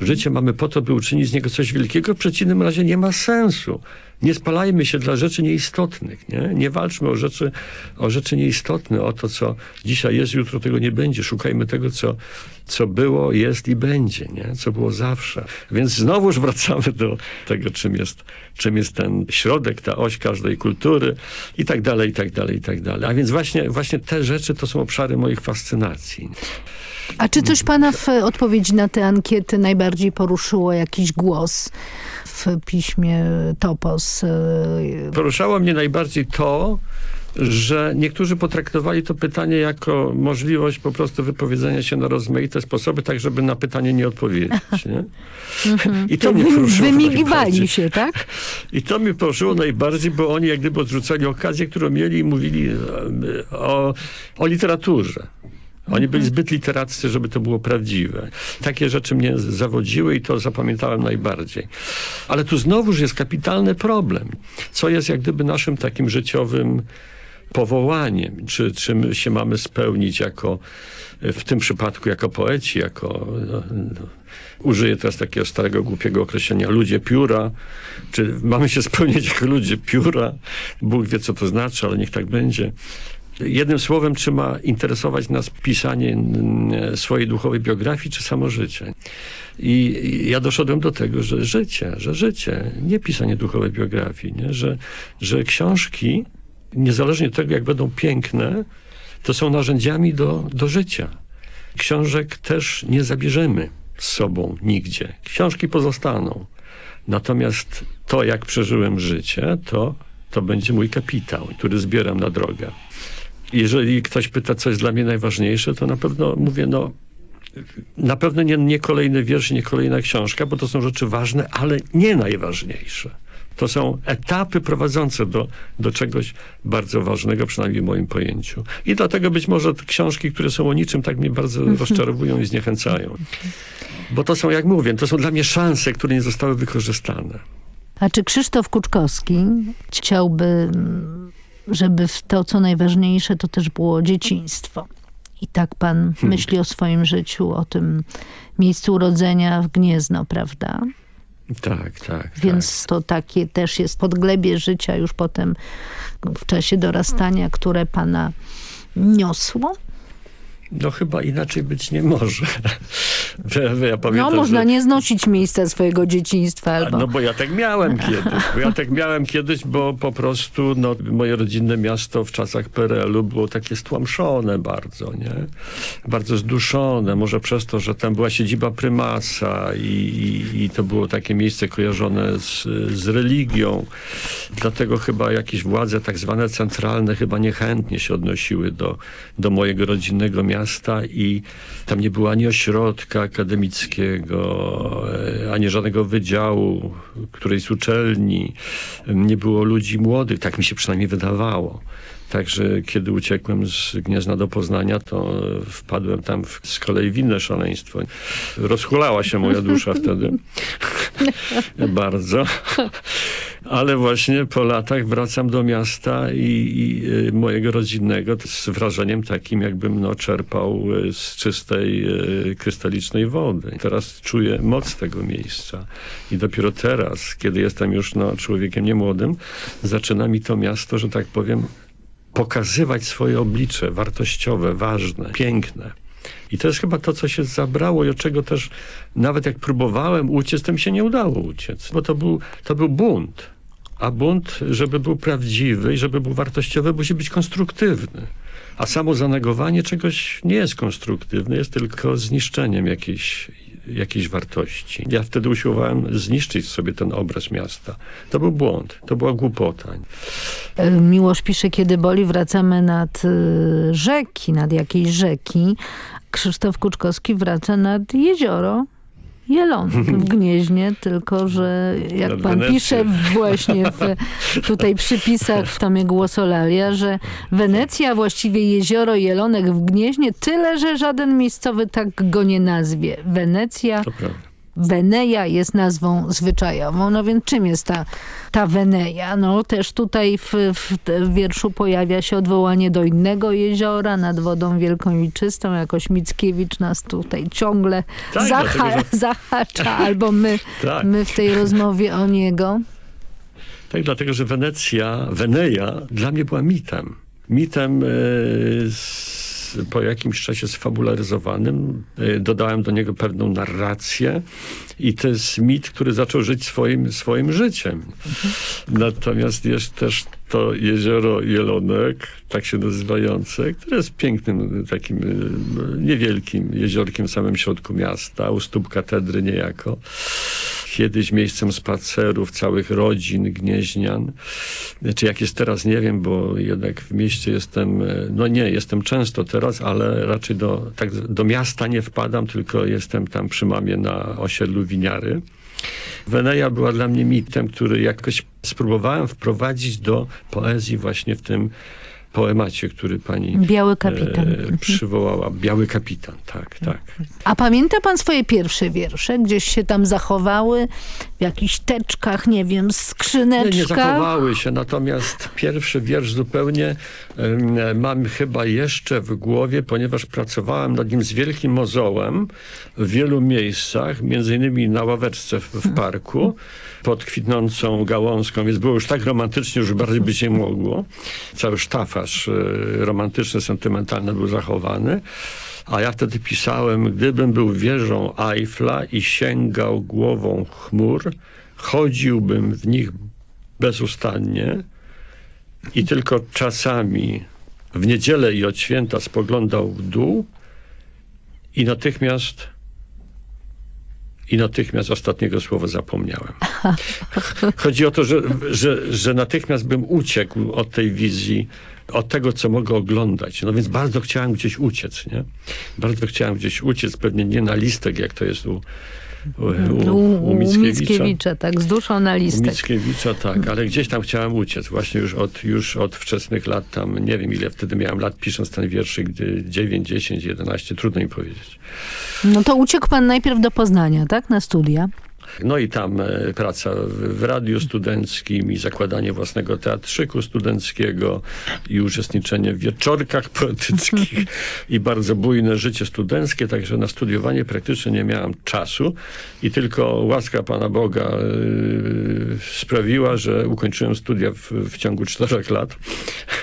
Życie mamy po to, by uczynić z niego coś wielkiego, w przeciwnym razie nie ma sensu. Nie spalajmy się dla rzeczy nieistotnych, nie? Nie walczmy o rzeczy, o rzeczy nieistotne, o to, co dzisiaj jest, jutro tego nie będzie. Szukajmy tego, co, co było, jest i będzie, nie? Co było zawsze. Więc znowuż wracamy do tego, czym jest, czym jest ten środek, ta oś każdej kultury i tak dalej, i tak dalej, i tak dalej. A więc właśnie, właśnie te rzeczy to są obszary moich fascynacji. A czy coś pana w odpowiedzi na te ankiety najbardziej poruszyło jakiś głos w piśmie Topos? Poruszało mnie najbardziej to, że niektórzy potraktowali to pytanie jako możliwość po prostu wypowiedzenia się na rozmaite sposoby, tak żeby na pytanie nie odpowiedzieć. Nie? I to mnie poruszyło Wymigiwali się, tak? I to mnie poruszyło najbardziej, bo oni jak gdyby odrzucali okazję, którą mieli i mówili o, o literaturze. Oni byli zbyt literaccy, żeby to było prawdziwe. Takie rzeczy mnie zawodziły i to zapamiętałem najbardziej. Ale tu znowuż jest kapitalny problem. Co jest jak gdyby naszym takim życiowym powołaniem? Czy, czym się mamy spełnić jako, w tym przypadku jako poeci, jako... No, no, użyję teraz takiego starego, głupiego określenia ludzie pióra, czy mamy się spełnić jako ludzie pióra. Bóg wie, co to znaczy, ale niech tak będzie. Jednym słowem, czy ma interesować nas pisanie swojej duchowej biografii, czy samo życie. I ja doszedłem do tego, że życie, że życie, nie pisanie duchowej biografii, nie? Że, że książki, niezależnie od tego, jak będą piękne, to są narzędziami do, do życia. Książek też nie zabierzemy z sobą nigdzie. Książki pozostaną. Natomiast to, jak przeżyłem życie, to, to będzie mój kapitał, który zbieram na drogę jeżeli ktoś pyta, co jest dla mnie najważniejsze, to na pewno mówię, no na pewno nie, nie kolejny wiersz, nie kolejna książka, bo to są rzeczy ważne, ale nie najważniejsze. To są etapy prowadzące do, do czegoś bardzo ważnego, przynajmniej w moim pojęciu. I dlatego być może książki, które są o niczym, tak mnie bardzo mhm. rozczarowują i zniechęcają. Bo to są, jak mówię, to są dla mnie szanse, które nie zostały wykorzystane. A czy Krzysztof Kuczkowski chciałby żeby to, co najważniejsze, to też było dzieciństwo. I tak pan hmm. myśli o swoim życiu, o tym miejscu urodzenia w Gniezno, prawda? Tak, tak. Więc tak. to takie też jest podglebie życia już potem w czasie dorastania, które pana niosło? No chyba inaczej być nie może. (laughs) Ja pamiętam, no można że... nie znosić miejsca swojego dzieciństwa. Albo... No bo ja tak miałem (laughs) kiedyś. Bo ja tak miałem kiedyś, bo po prostu no, moje rodzinne miasto w czasach PRL-u było takie stłamszone bardzo, nie? Bardzo zduszone. Może przez to, że tam była siedziba prymasa i, i, i to było takie miejsce kojarzone z, z religią. Dlatego chyba jakieś władze tak zwane centralne chyba niechętnie się odnosiły do, do mojego rodzinnego miasta i tam nie było ani ośrodka akademickiego, e, ani żadnego wydziału, którejś uczelni. Nie było ludzi młodych, tak mi się przynajmniej wydawało. Także kiedy uciekłem z Gniezna do Poznania, to wpadłem tam w, z kolei w inne szaleństwo. Rozchulała się moja dusza wtedy. (laughs) Bardzo. Ale właśnie po latach wracam do miasta i, i y, mojego rodzinnego z wrażeniem takim, jakbym no, czerpał y, z czystej, y, krystalicznej wody. Teraz czuję moc tego miejsca. I dopiero teraz, kiedy jestem już no, człowiekiem niemłodym, zaczyna mi to miasto, że tak powiem, pokazywać swoje oblicze wartościowe, ważne, piękne. I to jest chyba to, co się zabrało i od czego też nawet jak próbowałem uciec, to mi się nie udało uciec, bo to był, to był bunt. A bunt, żeby był prawdziwy i żeby był wartościowy, musi być konstruktywny. A samo zanegowanie czegoś nie jest konstruktywne, jest tylko zniszczeniem jakiejś, jakiejś wartości. Ja wtedy usiłowałem zniszczyć sobie ten obraz miasta. To był błąd, to była głupota. Miłosz pisze, kiedy boli, wracamy nad y, rzeki, nad jakiejś rzeki. Krzysztof Kuczkowski wraca nad jezioro Jelon w (laughs) Gnieźnie, tylko że jak pan pisze właśnie w tutaj przypisach w tomie Głosolalia, że Wenecja, właściwie jezioro Jelonek w Gnieźnie, tyle, że żaden miejscowy tak go nie nazwie. Wenecja. Weneja jest nazwą zwyczajową. No więc czym jest ta, ta Weneja? No też tutaj w, w, wierszu pojawia się odwołanie do innego jeziora nad wodą wielką i czystą. Jakoś Mickiewicz nas tutaj ciągle Tak, zaha dlatego, że- zahacza, (laughs) albo my, Tak. my w tej rozmowie o niego. Tak, dlatego, że Wenecja, Weneja dla mnie była mitem. Mitem e, z, po jakimś czasie sfabularyzowanym. E, dodałem do niego pewną narrację i to jest mit, który zaczął żyć swoim, swoim życiem. Natomiast jest też to jezioro Jelonek, tak się nazywające, które jest pięknym takim e, niewielkim jeziorkiem w samym środku miasta, u stóp katedry niejako kiedyś miejscem spacerów całych rodzin gnieźnian. Znaczy jak jest teraz, nie wiem, bo jednak w mieście jestem, e, no nie, jestem często teraz, ale raczej do, tak, do miasta nie wpadam, tylko jestem tam przy mamie na osiedlu Winiary. Weneja była dla mnie mitem, który jakoś spróbowałem wprowadzić do poezji właśnie w tym poemacie, który pani Biały kapitan. e, przywołała. Biały kapitan, tak, tak. A pamięta pan swoje pierwsze wiersze? Gdzieś się tam zachowały w jakichś teczkach, nie wiem, Nie, skrzyneczkach? nie zachowały się, natomiast pierwszy wiersz zupełnie mam chyba jeszcze w głowie, ponieważ pracowałem nad nim z wielkim mozołem w wielu miejscach, między innymi na ławeczce w, parku pod kwitnącą gałązką, więc było już tak romantycznie, że bardziej by się mogło. Cały sztafaż e, romantyczny, sentymentalny był zachowany. A ja wtedy pisałem, gdybym był wieżą Eiffla i sięgał głową chmur, chodziłbym w nich bezustannie i tylko czasami w niedzielę i od święta spoglądał w dół i natychmiast i natychmiast ostatniego słowa zapomniałem. (laughs) Chodzi o to, że, że, że natychmiast bym uciekł od tej wizji, od tego, co mogę oglądać. No więc bardzo chciałem gdzieś uciec, nie? Bardzo chciałem gdzieś uciec, pewnie nie na listek, jak to jest u, u, u, u Mickiewicza. Mickiewicza, tak, z duszą na U listek. Mickiewicza, tak, ale gdzieś tam chciałem uciec, właśnie już od, już od wczesnych lat, tam nie wiem ile wtedy miałem lat, pisząc ten wierszyk, gdy 9, 10, 11, trudno mi powiedzieć. No to uciekł pan najpierw do Poznania, tak, na studia. No i tam e, praca w, radiu studenckim i zakładanie własnego teatrzyku studenckiego i uczestniczenie w wieczorkach poetyckich (laughs) i bardzo bujne życie studenckie, także na studiowanie praktycznie nie miałem czasu i tylko łaska Pana Boga e, sprawiła, że ukończyłem studia w, w ciągu czterech lat,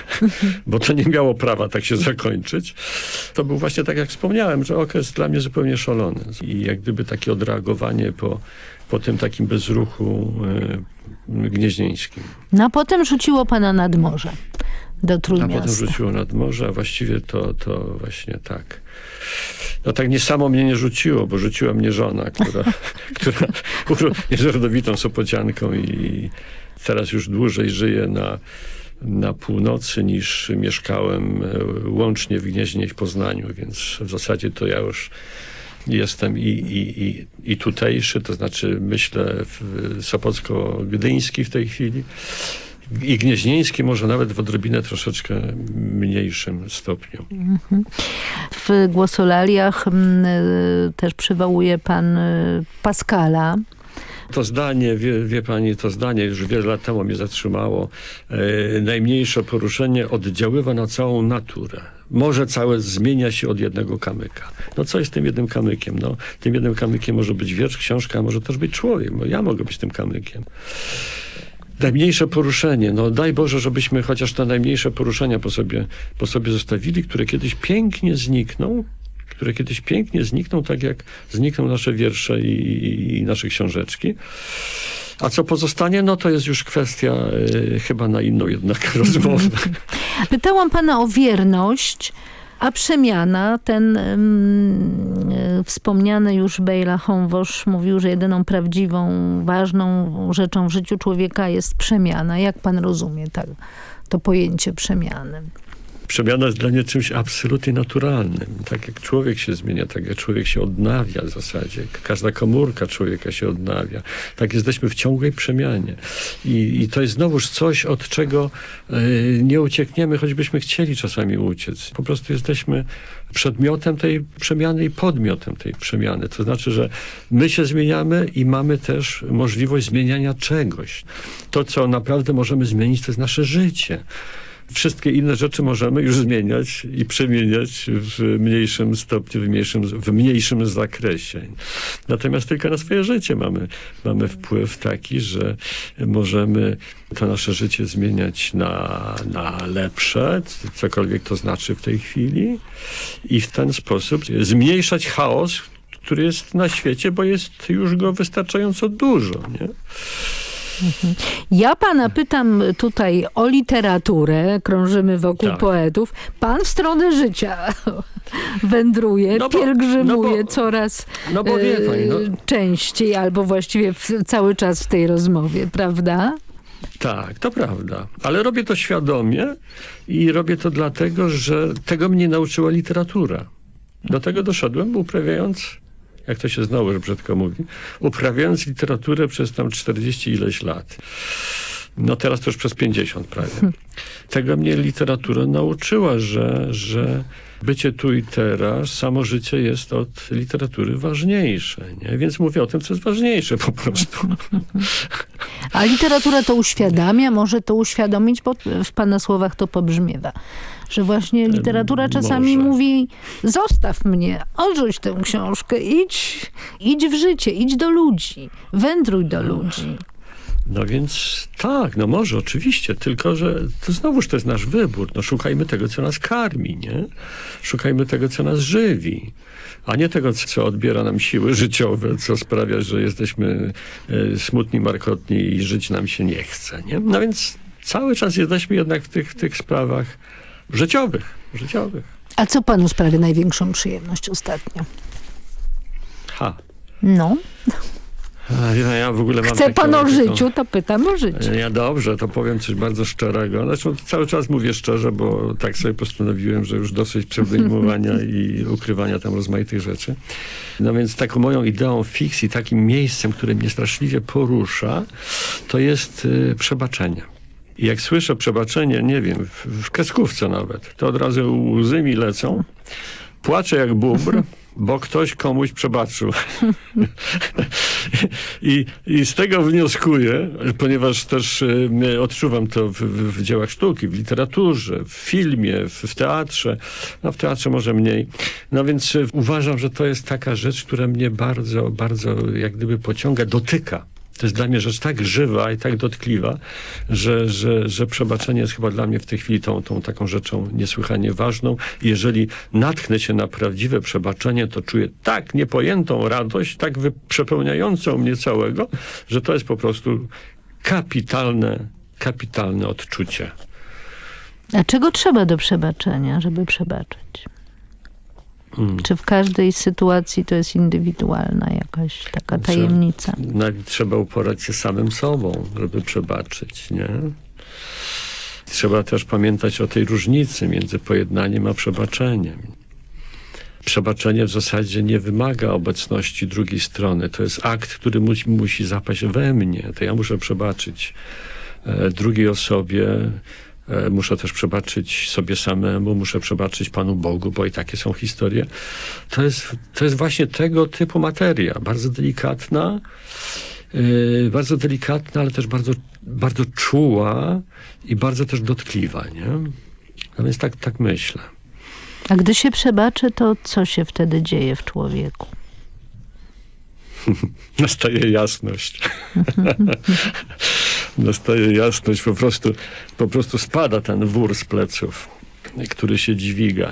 (laughs) bo to nie miało prawa tak się zakończyć. To był właśnie tak jak wspomniałem, że okres dla mnie zupełnie szalony i jak gdyby takie odreagowanie po po tym takim bezruchu e, gnieźnieńskim. No a potem rzuciło pana nad morze, do A potem Trójmiasta. rzuciło nad morze, a właściwie to, to właśnie tak. No tak nie samo mnie nie rzuciło, bo rzuciła mnie żona, która, (laughs) która jest rodowitą Sopocianką i teraz już dłużej żyje na, na północy niż mieszkałem e, łącznie w Gnieźnie i w Poznaniu, więc w zasadzie to ja już jestem i, i, i, i tutejszy, to znaczy myślę sopocko-gdyński w tej chwili i gnieźnieński może nawet w odrobinę troszeczkę mniejszym stopniu. Mhm. W głosolaliach mm, y, też przywołuje pan y, Pascala. To zdanie, wie, wie pani, to zdanie już wiele lat temu mnie zatrzymało. E, najmniejsze poruszenie oddziaływa na całą naturę. Morze całe zmienia się od jednego kamyka. No co jest tym jednym kamykiem? No, tym jednym kamykiem może być wiersz, książka, może też być człowiek. Bo ja mogę być tym kamykiem. Najmniejsze poruszenie. No daj Boże, żebyśmy chociaż te najmniejsze poruszenia po sobie, po sobie zostawili, które kiedyś pięknie znikną które kiedyś pięknie znikną, tak jak znikną nasze wiersze i, i, i nasze książeczki. A co pozostanie, no to jest już kwestia y, chyba na inną jednak (laughs) rozmowę. (laughs) Pytałam pana o wierność, a przemiana, ten um, wspomniany już Bejla Honwosz mówił, że jedyną prawdziwą, ważną rzeczą w życiu człowieka jest przemiana. Jak pan rozumie tak, to pojęcie przemiany? Przemiana jest dla mnie czymś absolutnie naturalnym. Tak jak człowiek się zmienia, tak jak człowiek się odnawia w zasadzie. Każda komórka człowieka się odnawia. Tak jesteśmy w ciągłej przemianie. I, i to jest znowuż coś, od czego y, nie uciekniemy, choćbyśmy chcieli czasami uciec. Po prostu jesteśmy przedmiotem tej przemiany i podmiotem tej przemiany. To znaczy, że my się zmieniamy i mamy też możliwość zmieniania czegoś. To, co naprawdę możemy zmienić, to jest nasze życie. Wszystkie inne rzeczy możemy już zmieniać i przemieniać w mniejszym stopniu, w mniejszym, w mniejszym zakresie. Natomiast tylko na swoje życie mamy, mamy wpływ taki, że możemy to nasze życie zmieniać na, na lepsze, cokolwiek to znaczy w tej chwili i w ten sposób zmniejszać chaos, który jest na świecie, bo jest już go wystarczająco dużo. Nie? Mhm. Ja pana pytam tutaj o literaturę, krążymy wokół tak. poetów. Pan w stronę życia (laughs) wędruje, no bo, pielgrzymuje no bo, coraz no bo wie pani, no. częściej, albo właściwie w, cały czas w tej rozmowie, prawda? Tak, to prawda. Ale robię to świadomie i robię to dlatego, że tego mnie nauczyła literatura. Do tego doszedłem, uprawiając jak to się znowu brzydko mówi, uprawiając literaturę przez tam 40 ileś lat. No teraz to już przez 50 prawie. Tego mnie literatura nauczyła, że, że bycie tu i teraz, samo życie jest od literatury ważniejsze. Nie? Więc mówię o tym, co jest ważniejsze po prostu. (laughs) A literatura to uświadamia, może to uświadomić, bo w pana słowach to pobrzmiewa że właśnie literatura czasami Może. mówi zostaw mnie, odrzuć tę książkę, idź, idź w życie, idź do ludzi, wędruj do ludzi. No więc tak, no może oczywiście, tylko że to znowuż to jest nasz wybór. No szukajmy tego, co nas karmi, nie? Szukajmy tego, co nas żywi, a nie tego, co odbiera nam siły życiowe, co sprawia, że jesteśmy y, smutni, markotni i żyć nam się nie chce, nie? No więc cały czas jesteśmy jednak w tych, w tych sprawach życiowych, życiowych. A co panu sprawia największą przyjemność ostatnio? Ha. No. Ja, ja w ogóle mam Chce pan o życiu, to pytam o życie. Ja dobrze, to powiem coś bardzo szczerego. Zresztą cały czas mówię szczerze, bo tak sobie postanowiłem, że już dosyć pseudonimowania (laughs) i ukrywania tam rozmaitych rzeczy. No więc taką moją ideą fikcji, takim miejscem, które mnie straszliwie porusza, to jest y, przebaczenie. Jak słyszę przebaczenie, nie wiem, w, w kreskówce nawet, to od razu łzy mi lecą. Płaczę jak bubr, (laughs) bo ktoś komuś przebaczył. (laughs) I, I z tego wnioskuję, ponieważ też y, odczuwam to w, w, dziełach sztuki, w literaturze, w filmie, w, w, teatrze, no w teatrze może mniej. No więc y, uważam, że to jest taka rzecz, która mnie bardzo, bardzo jak gdyby pociąga, dotyka. To jest dla mnie rzecz tak żywa i tak dotkliwa, że, że, że przebaczenie jest chyba dla mnie w tej chwili tą, tą taką rzeczą niesłychanie ważną. Jeżeli natknę się na prawdziwe przebaczenie, to czuję tak niepojętą radość, tak przepełniającą mnie całego, że to jest po prostu kapitalne, kapitalne odczucie. A czego trzeba do przebaczenia, żeby przebaczyć? Hmm. Czy w każdej sytuacji to jest indywidualna jakaś taka tajemnica? Nawet trzeba uporać się samym sobą, żeby przebaczyć, nie? Trzeba też pamiętać o tej różnicy między pojednaniem a przebaczeniem. Przebaczenie w zasadzie nie wymaga obecności drugiej strony. To jest akt, który musi, musi zapaść we mnie. To ja muszę przebaczyć e, drugiej osobie, muszę też przebaczyć sobie samemu, muszę przebaczyć Panu Bogu, bo i takie są historie. To jest, to jest właśnie tego typu materia, bardzo delikatna, yy, bardzo delikatna, ale też bardzo, bardzo czuła i bardzo też dotkliwa, nie? A więc tak, tak myślę. A gdy się przebaczy, to co się wtedy dzieje w człowieku? (laughs) Nastaje jasność. (laughs) Nastaje jasność, po prostu, po prostu spada ten wór z pleców. który się dźwiga.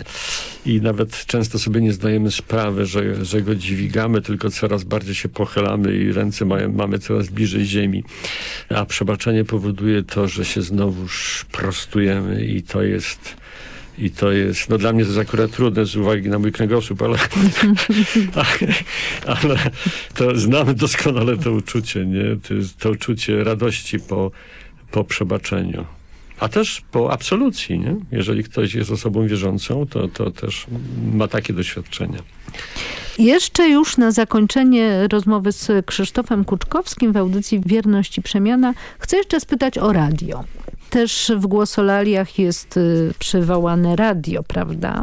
I nawet często sobie nie zdajemy sprawy, że, że go dźwigamy, tylko coraz bardziej się pochylamy i ręce mają, mamy coraz bliżej ziemi. A przebaczenie powoduje to, że się znowuż prostujemy i to jest i to jest, no dla mnie to jest akurat trudne z uwagi na mój kręgosłup, ale, (laughs) ale to znamy doskonale to uczucie, nie? To, jest to uczucie radości po, po przebaczeniu. A też po absolucji, nie? Jeżeli ktoś jest osobą wierzącą, to, to też ma takie doświadczenia. Jeszcze już na zakończenie rozmowy z Krzysztofem Kuczkowskim w audycji Wierność i Przemiana chcę jeszcze spytać o radio. Też w głosolaliach jest y, przywołane radio, prawda?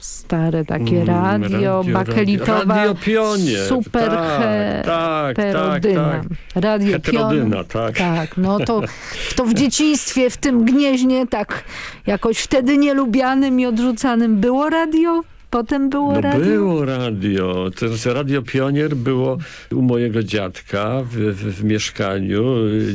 Stare takie Mm, radio, radio, bakelitowa, Radio Pionier, super tak, he, tak, tak, heterodyna. tak. Radio Heterodyna, tak. Tak, no to, (laughs) to w dzieciństwie, w tym gnieźnie, tak jakoś wtedy nielubianym i odrzucanym było radio? Potem było No radio? było radio. To znaczy Radio Pionier było u mojego dziadka w, w, w mieszkaniu.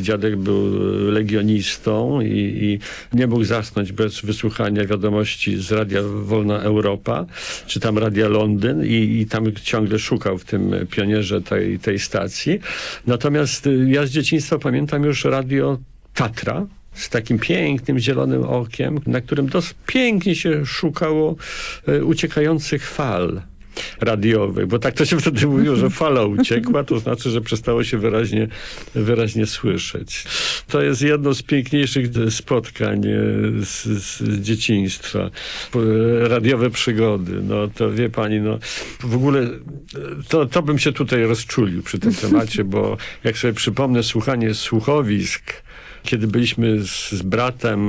Dziadek był legionistą i, i nie mógł zasnąć bez wysłuchania wiadomości z Radia Wolna Europa, czy tam Radia Londyn i, i tam ciągle szukał w tym pionierze tej, tej stacji. Natomiast ja z dzieciństwa pamiętam już Radio Tatra, z takim pięknym zielonym okiem, na którym dos pięknie się szukało e, uciekających fal radiowych, bo tak to się (laughs) wtedy mówiło, że fala uciekła, to znaczy, że przestało się wyraźnie, wyraźnie słyszeć. To jest jedno z piękniejszych spotkań e, z, z dzieciństwa. E, Radiowe przygody. No to wie pani, no w ogóle to, to bym się tutaj rozczulił przy tym temacie, bo jak sobie przypomnę słuchanie słuchowisk, kiedy byliśmy z, z, bratem,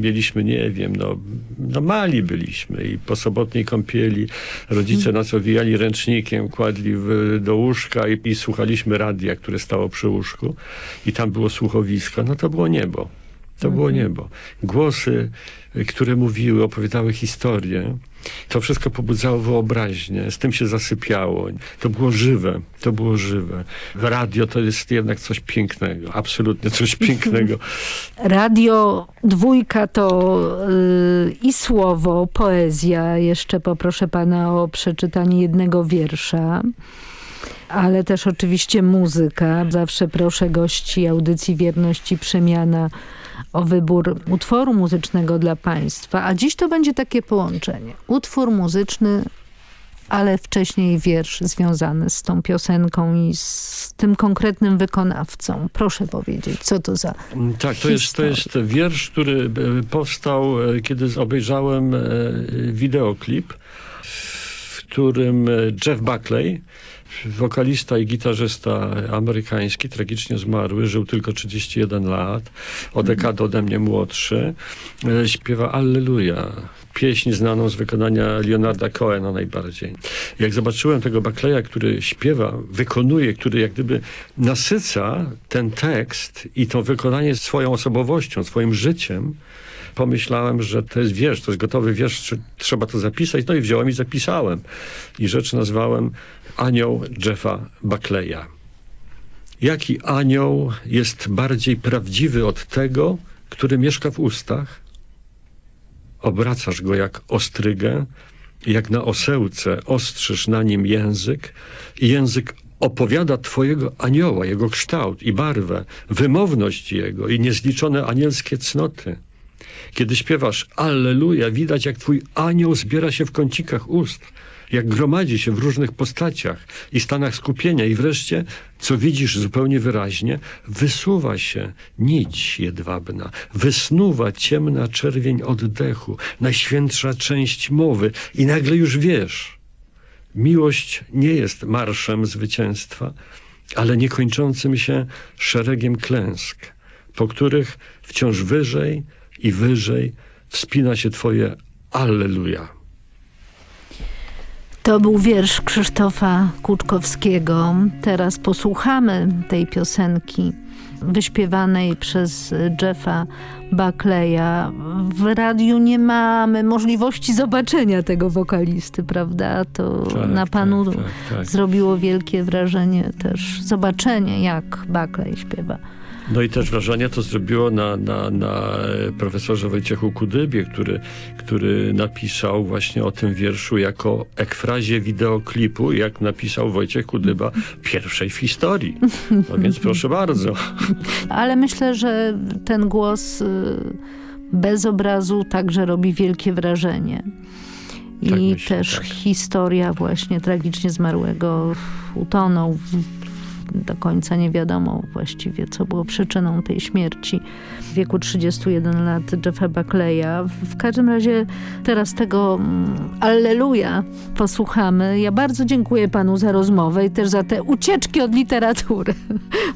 mieliśmy, nie wiem, no, no mali byliśmy i po sobotniej kąpieli rodzice nas owijali ręcznikiem, kładli w, do łóżka i, i słuchaliśmy radia, które stało przy łóżku. I tam było słuchowisko, no to było niebo. To było niebo. Głosy, które mówiły, opowiadały historię. To wszystko pobudzało wyobraźnię, z tym się zasypiało. To było żywe, to było żywe. Radio to jest jednak coś pięknego, absolutnie coś (laughs) pięknego. Radio dwójka to yy, i słowo, poezja. Jeszcze poproszę pana o przeczytanie jednego wiersza. Ale też oczywiście muzyka. Zawsze proszę gości audycji Wierności Przemiana o wybór utworu muzycznego dla państwa. A dziś to będzie takie połączenie. Utwór muzyczny, ale wcześniej wiersz związany z tą piosenką i z tym konkretnym wykonawcą. Proszę powiedzieć, co to za Tak, to jest, to jest wiersz, który e, powstał, kiedy obejrzałem wideoklip, w którym Jeff Buckley wokalista i gitarzysta amerykański, tragicznie zmarły, żył tylko 31 lat, o dekadę ode mnie młodszy, śpiewa Alleluja. Pieśń znaną z wykonania Leonarda Cohena najbardziej. Jak zobaczyłem tego Buckleya, który śpiewa, wykonuje, który jak gdyby nasyca ten tekst i to wykonanie swoją osobowością, swoim życiem, pomyślałem, że to jest wiersz, to jest gotowy wiersz, trzeba to zapisać. No i wziąłem i zapisałem. I rzecz nazwałem Anioł Jeffa Buckleya. Jaki anioł jest bardziej prawdziwy od tego, który mieszka w ustach? Obracasz go jak ostrygę, jak na osełce ostrzysz na nim język i język opowiada twojego anioła, jego kształt i barwę, wymowność jego i niezliczone anielskie cnoty. Kiedy śpiewasz Alleluja, widać jak twój anioł zbiera się w kącikach ust, jak gromadzi się w różnych postaciach i stanach skupienia i wreszcie, co widzisz zupełnie wyraźnie, wysuwa się nić jedwabna, wysnuwa ciemna czerwień oddechu, najświętsza część mowy i nagle już wiesz, miłość nie jest marszem zwycięstwa, ale niekończącym się szeregiem klęsk, po których wciąż wyżej i wyżej wspina się twoje Alleluja. To był wiersz Krzysztofa Kuczkowskiego. Teraz posłuchamy tej piosenki wyśpiewanej przez Jeffa Buckleya. W radiu nie mamy możliwości zobaczenia tego wokalisty, prawda? To tak, na panu tak, tak, tak. zrobiło wielkie wrażenie też zobaczenie, jak Buckley śpiewa. No i też wrażenie to zrobiło na, na, na profesorze Wojciechu Kudybie, który, który napisał właśnie o tym wierszu jako ekfrazie wideoklipu, jak napisał Wojciech Kudyba pierwszej w historii. No więc proszę bardzo. Ale myślę, że ten głos y, bez obrazu także robi wielkie wrażenie. I Tak myślę, też tak. historia właśnie tragicznie zmarłego utonął. W- Do końca nie wiadomo właściwie, co było przyczyną tej śmierci w wieku 31 lat Jeffa Buckleya. W każdym razie teraz tego mm, Alleluja posłuchamy. Ja bardzo dziękuję panu za rozmowę i też za te ucieczki od literatury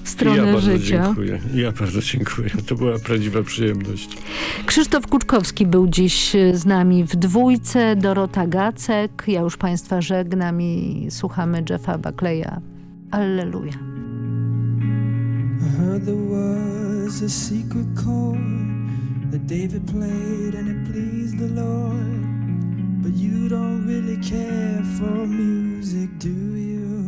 w stronę ja bardzo życia. dziękuję. Ja bardzo dziękuję. To była prawdziwa przyjemność. Krzysztof Kuczkowski był dziś z nami w dwójce, Dorota Gacek. Ja już Państwa żegnam i słuchamy Jeffa Buckleya. Alleluja. I heard there was a secret chord that David played and it pleased the Lord. But you don't really care for music, do you?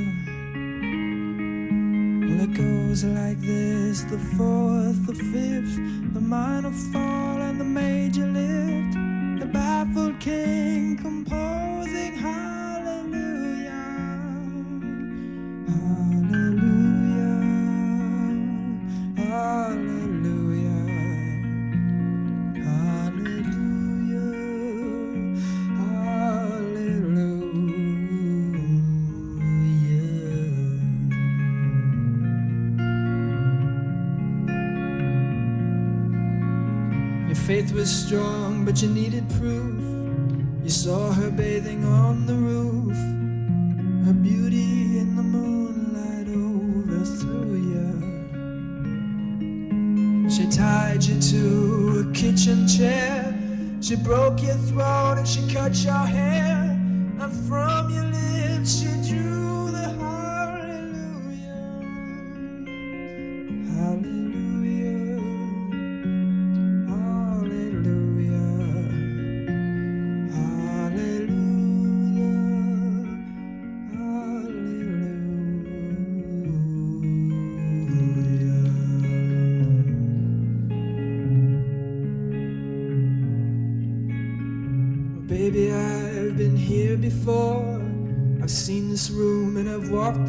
Well, it goes like this the fourth, the fifth, the minor fall, and the major lift. The baffled king composing hallelujah. You needed proof. You saw her bathing on the roof. Her beauty in the moonlight overthrew you. She tied you to a kitchen chair. She broke your throat and she cut your hair. And from your lips she drew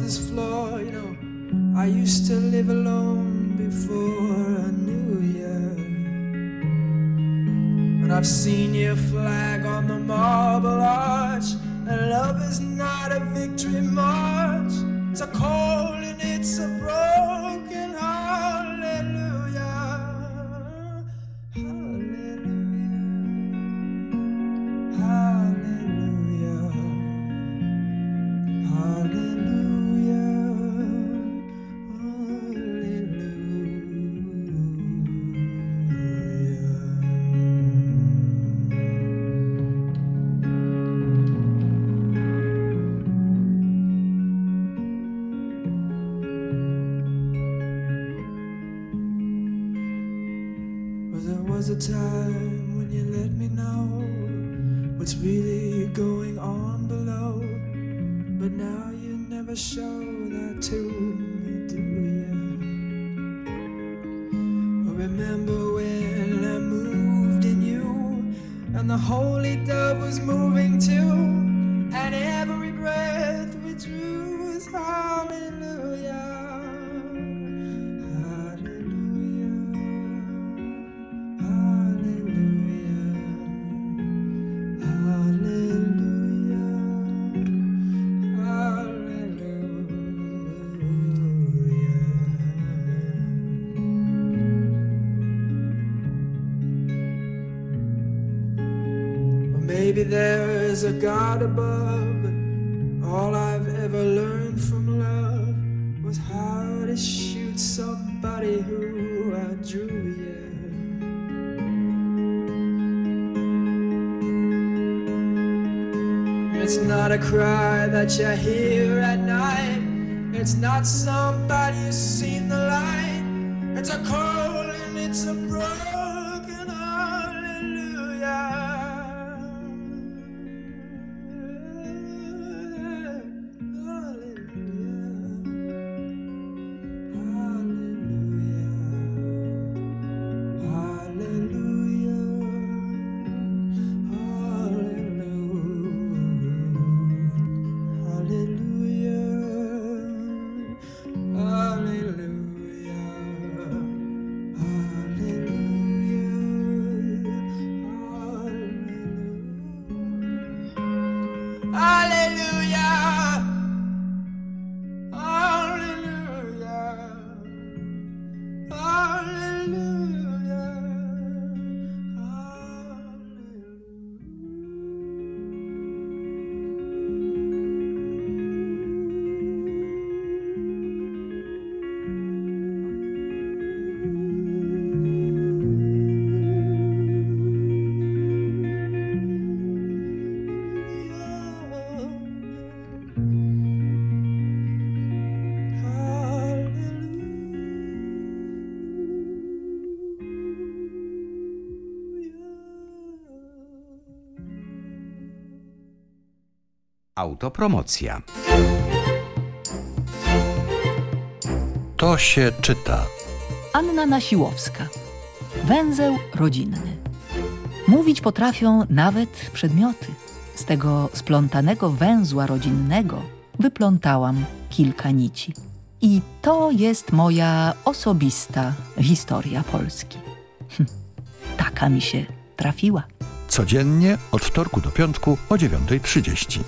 this floor. You know, I used to live alone before I knew you. And I've seen your flag on the marble arch. And love is not a victory march. It's a cold that you hear at night. It's not somebody seen the light. It's a call and it's a broken Autopromocja. To się czyta. Anna Nasiłowska. Węzeł rodzinny. Mówić potrafią nawet przedmioty. Z tego splątanego węzła rodzinnego wyplątałam kilka nici. I to jest moja osobista historia Polski. Hm, taka mi się trafiła. Codziennie od wtorku do piątku o 9.30.